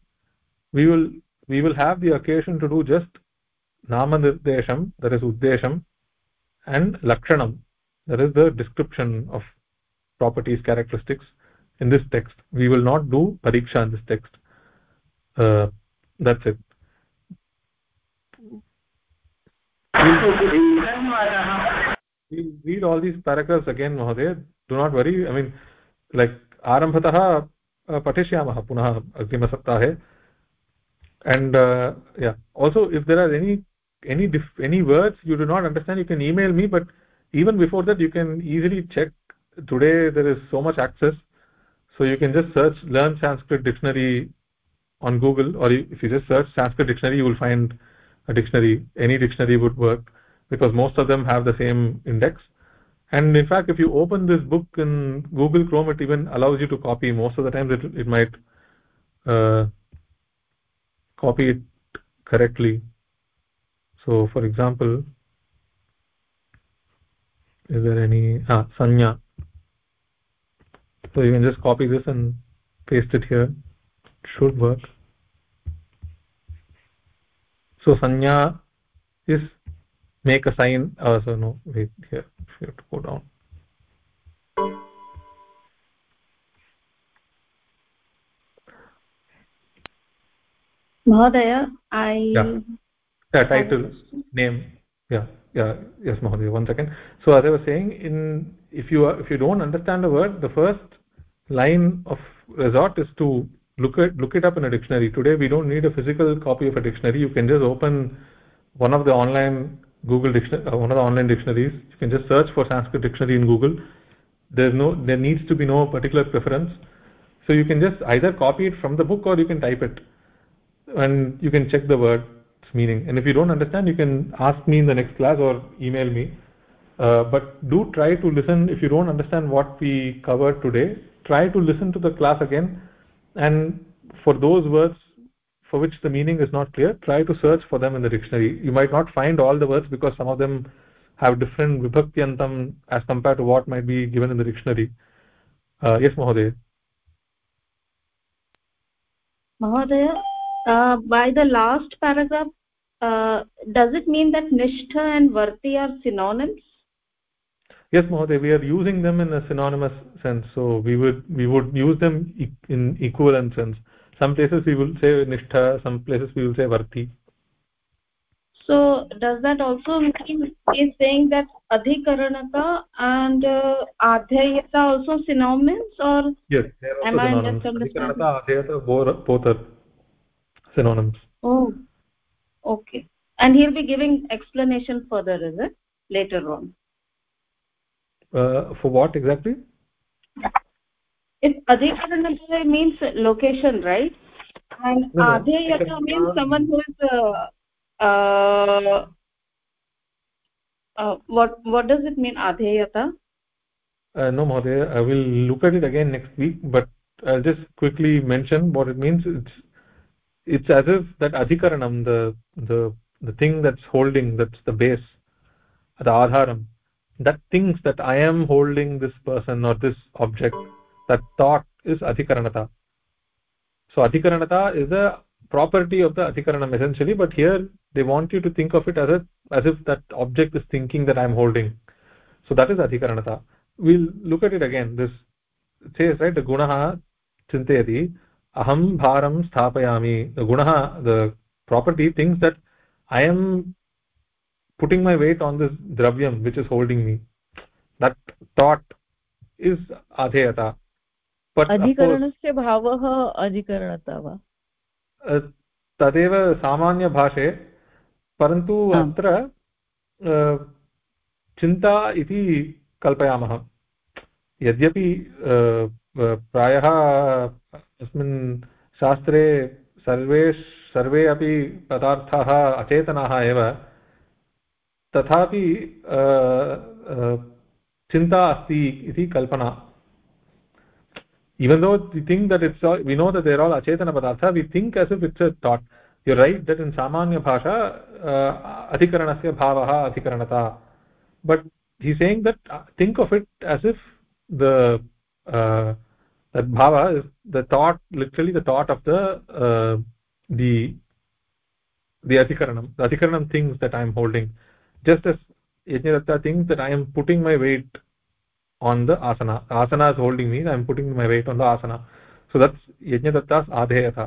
we will we will have the occasion to do just nama nirdesham that is uddesham and lakshanam that is the description of properties characteristics in this text we will not do pariksha in this text uh, that's it we'll read all these paragraphs again mahoday do not worry i mean like आरम्भतः पठिष्यामः पुनः अग्रिमसप्ताहे and uh, yeah also if there are any any any words you do not understand you can email me but even before that you can easily check today there is so much access so you can just search learn sanskrit dictionary on google or if you just search sanskrit dictionary you will find a dictionary. Any dictionary would work because most of them have the same index. And in fact if you open this book in google chrome it even allows you to copy. Most of the times it, it might uh, copy it correctly. So for example is there any ah sanya so you can just copy this and paste it here. It should work. So sanya is make a sign. Uh, so no wait here. You have to go down. Mahodaya i yeah, yeah title name. Yeah yeah yes mahodaya one second. So as i was saying in if you are, if you don't understand a word the first line of resort is to look at look it up in a dictionary. Today we don't need a physical copy of a dictionary. You can just open one of the online google dictionary uh, one of the online dictionaries. You can just search for sanskrit dictionary in google. There's no there needs to be no particular preference. So you can just either copy it from the book or you can type it. And you can check the word's meaning. And if you don't understand you can ask me in the next class or email me. Uh, but do try to listen. If you don't understand what we covered today try to listen to the class again and for those words for which the meaning is not clear try to search for them in the dictionary. You might not find all the words because some of them have different vibhakti as compared to what might be given in the dictionary. Uh, yes mahoday mahoday uh, by the last paragraph uh, does it mean that nishtha and varti are synonyms yes mahoday we are using them in a synonymous sense. So we would we would use them in equivalent sense. Some places we will say nishtha some places we will say varti. So does that also mean is saying that adhikaranata and uh, adhyayata also synonyms or yes they are also am synonyms. i adhikaranata adhyayata both are synonyms. Oh okay. And he'll be giving explanation further is it? Later on uh, for what exactly? If means location right? And no, adheyata means someone who is uh, uh, uh, what what does it mean adheyata uh, no mohoday i will look at it again next week but i'll just quickly mention what it means. It's it's as if that adhikaranam the the the thing that's holding that's the base the adharam that thinks that i am holding this person or this object that thought is adhikaranata. So adhikaranata is a property of the adhikaranam essentially but here they want you to think of it as a as if that object is thinking that i am holding. So that is adhikaranata. We'll look at it again. This says right the gunaha chintayati aham bharam sthapayami. The gunaha the property thinks that i am putting my weight on this dravyam which is holding me. That thought is adheyata but अधिकरणस्य भावः अधिकरणता वा? तदेव सामान्यभाषे परन्तु अत्र चिन्ता इति कल्पयामः। यद्यपि प्रायः अस्मिन् शास्त्रे सर्वे सर्वे अपि पदार्थाः अचेतनाः एव तथापि चिन्ता अस्ति इति कल्पना even though we think that it's all, we know that they're all achetana padartha we think as if it's a thought you're right that in samanya bhasha uh, adhikaranasya bhavaha adhikaranata but he's saying that uh, think of it as if the uh, that bhava is the thought literally the thought of the uh, the the adhikaranam the adhikaranam things that i am holding just as yajnadatta thinks that i am putting my weight on the asana asana is holding me i am putting my weight on the asana so that's yajnadatta's adheyata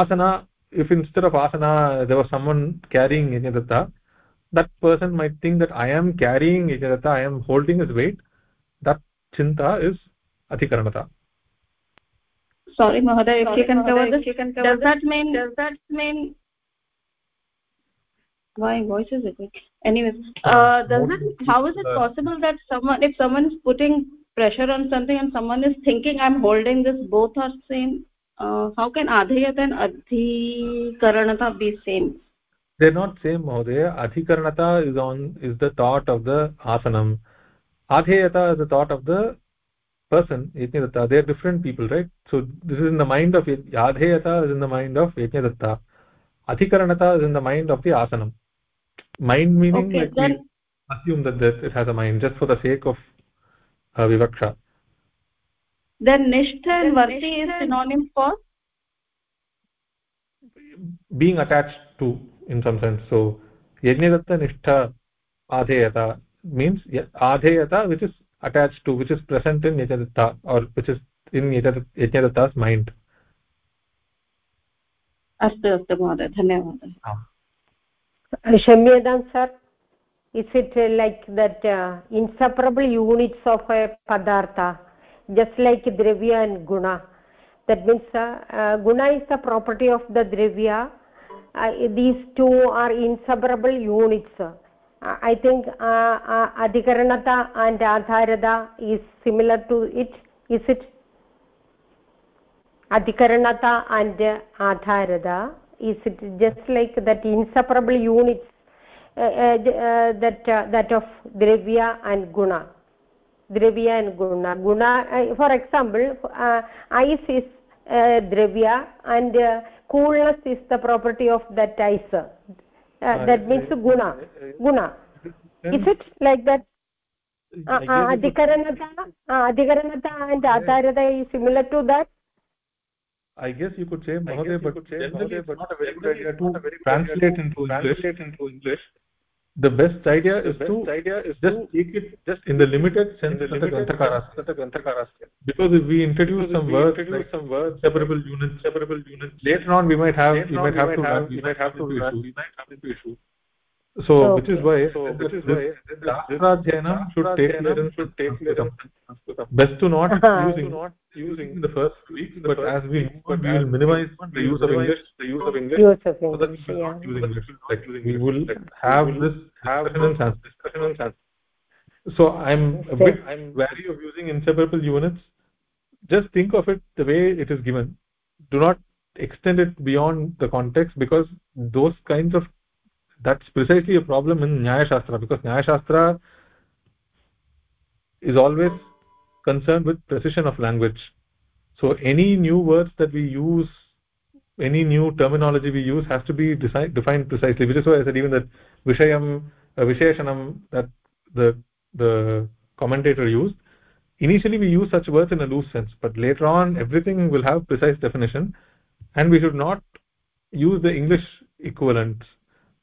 asana if instead of asana there was someone carrying yajnadatta that person might think that i am carrying yajnadatta i am holding his weight that chinta is adhikaranata sorry mahoday if you can cover this does that mean does that mean why? Voice is it anyways uh, does it how is it possible that someone if someone is putting pressure on something and someone is thinking i'm holding this both are same uh, how can adhiyata and adhikaranata be same? They're not same mohoday adhikaranata is on is the thought of the asanam. Adheyata is the thought of the person yajnadatta. They are different people right? So this is in the mind of adheyata is in the mind of yajnadatta. Adhikaranata is in the mind of the asanam mind meaning okay, like then, we assume that this, it has a mind just for the sake of uh, vivaksha then nishtha and varti is synonym for being attached to in some sense so yajnadatta nishtha adheyata means adheyata which is attached to which is present in yajnadatta or which is in yajnadatta's mind अस्तु अस्तु महोदय धन्यवादः Shamyadam sir, is it like that uh, inseparable units of a padartha, just like dravya and guna? That means uh, uh, guna is the property of the dravya. Uh, these two are inseparable units. Uh, I think uh, uh, adhikaranata and adharada is similar to it. Is it? Adhikaranata and adharada is it just like that inseparable units uh, uh, uh that uh, that of dravya and guna? Dravya and guna. Guna uh, for example ice is dravya and coolness is the property of that ice. That means guna. Guna. Is it like that? Adhikaranata adhikaranata and atarada is similar to that I guess you could say Mahoday, but generally it's not a very good idea to translate into English. into English. The best idea is to idea is just take it just in the limited sense the Granthakaras. Because if we introduce some words, introduce some words, separable units, separable units, later on we might have we might have to we might have to we might have to issue so okay. which is why so which is why shastradhyanam should take clearance should take clearance best to not -huh. using not using the first week but as we but we will minimize the use of english. the use of english. Use of english, so that we will yeah. not use english. Like we will have this have discussion discussion on sanskrit. So i'm a bit i'm wary of using inseparable units. Just think of it the way it is given. Do not extend it beyond the context because those kinds of that's precisely a problem in nyaya shastra because nyaya shastra is always concerned with precision of language. So any new words that we use any new terminology we use has to be defined precisely. Which is why i said even that vishayam uh, visheshanam that the the commentator used initially we use such words in a loose sense but later on everything will have precise definition and we should not use the english equivalents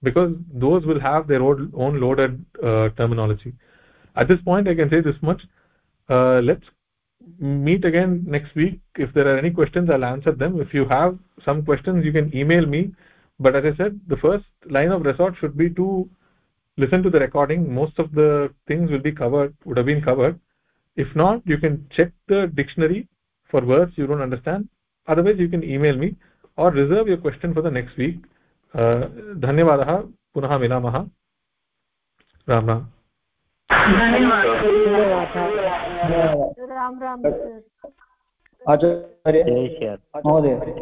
because those will have their own, own loaded uh, terminology. At this point i can say this much. Uh, let's meet again next week. If there are any questions i'll answer them. If you have some questions you can email me. But as i said the first line of resort should be to listen to the recording. Most of the things will be covered would have been covered. If not you can check the dictionary for words you don't understand. Otherwise you can email me or reserve your question for the next week धन्यवादः। पुनः मिलामः। राम राम। राम राम आचार्य। महोदय।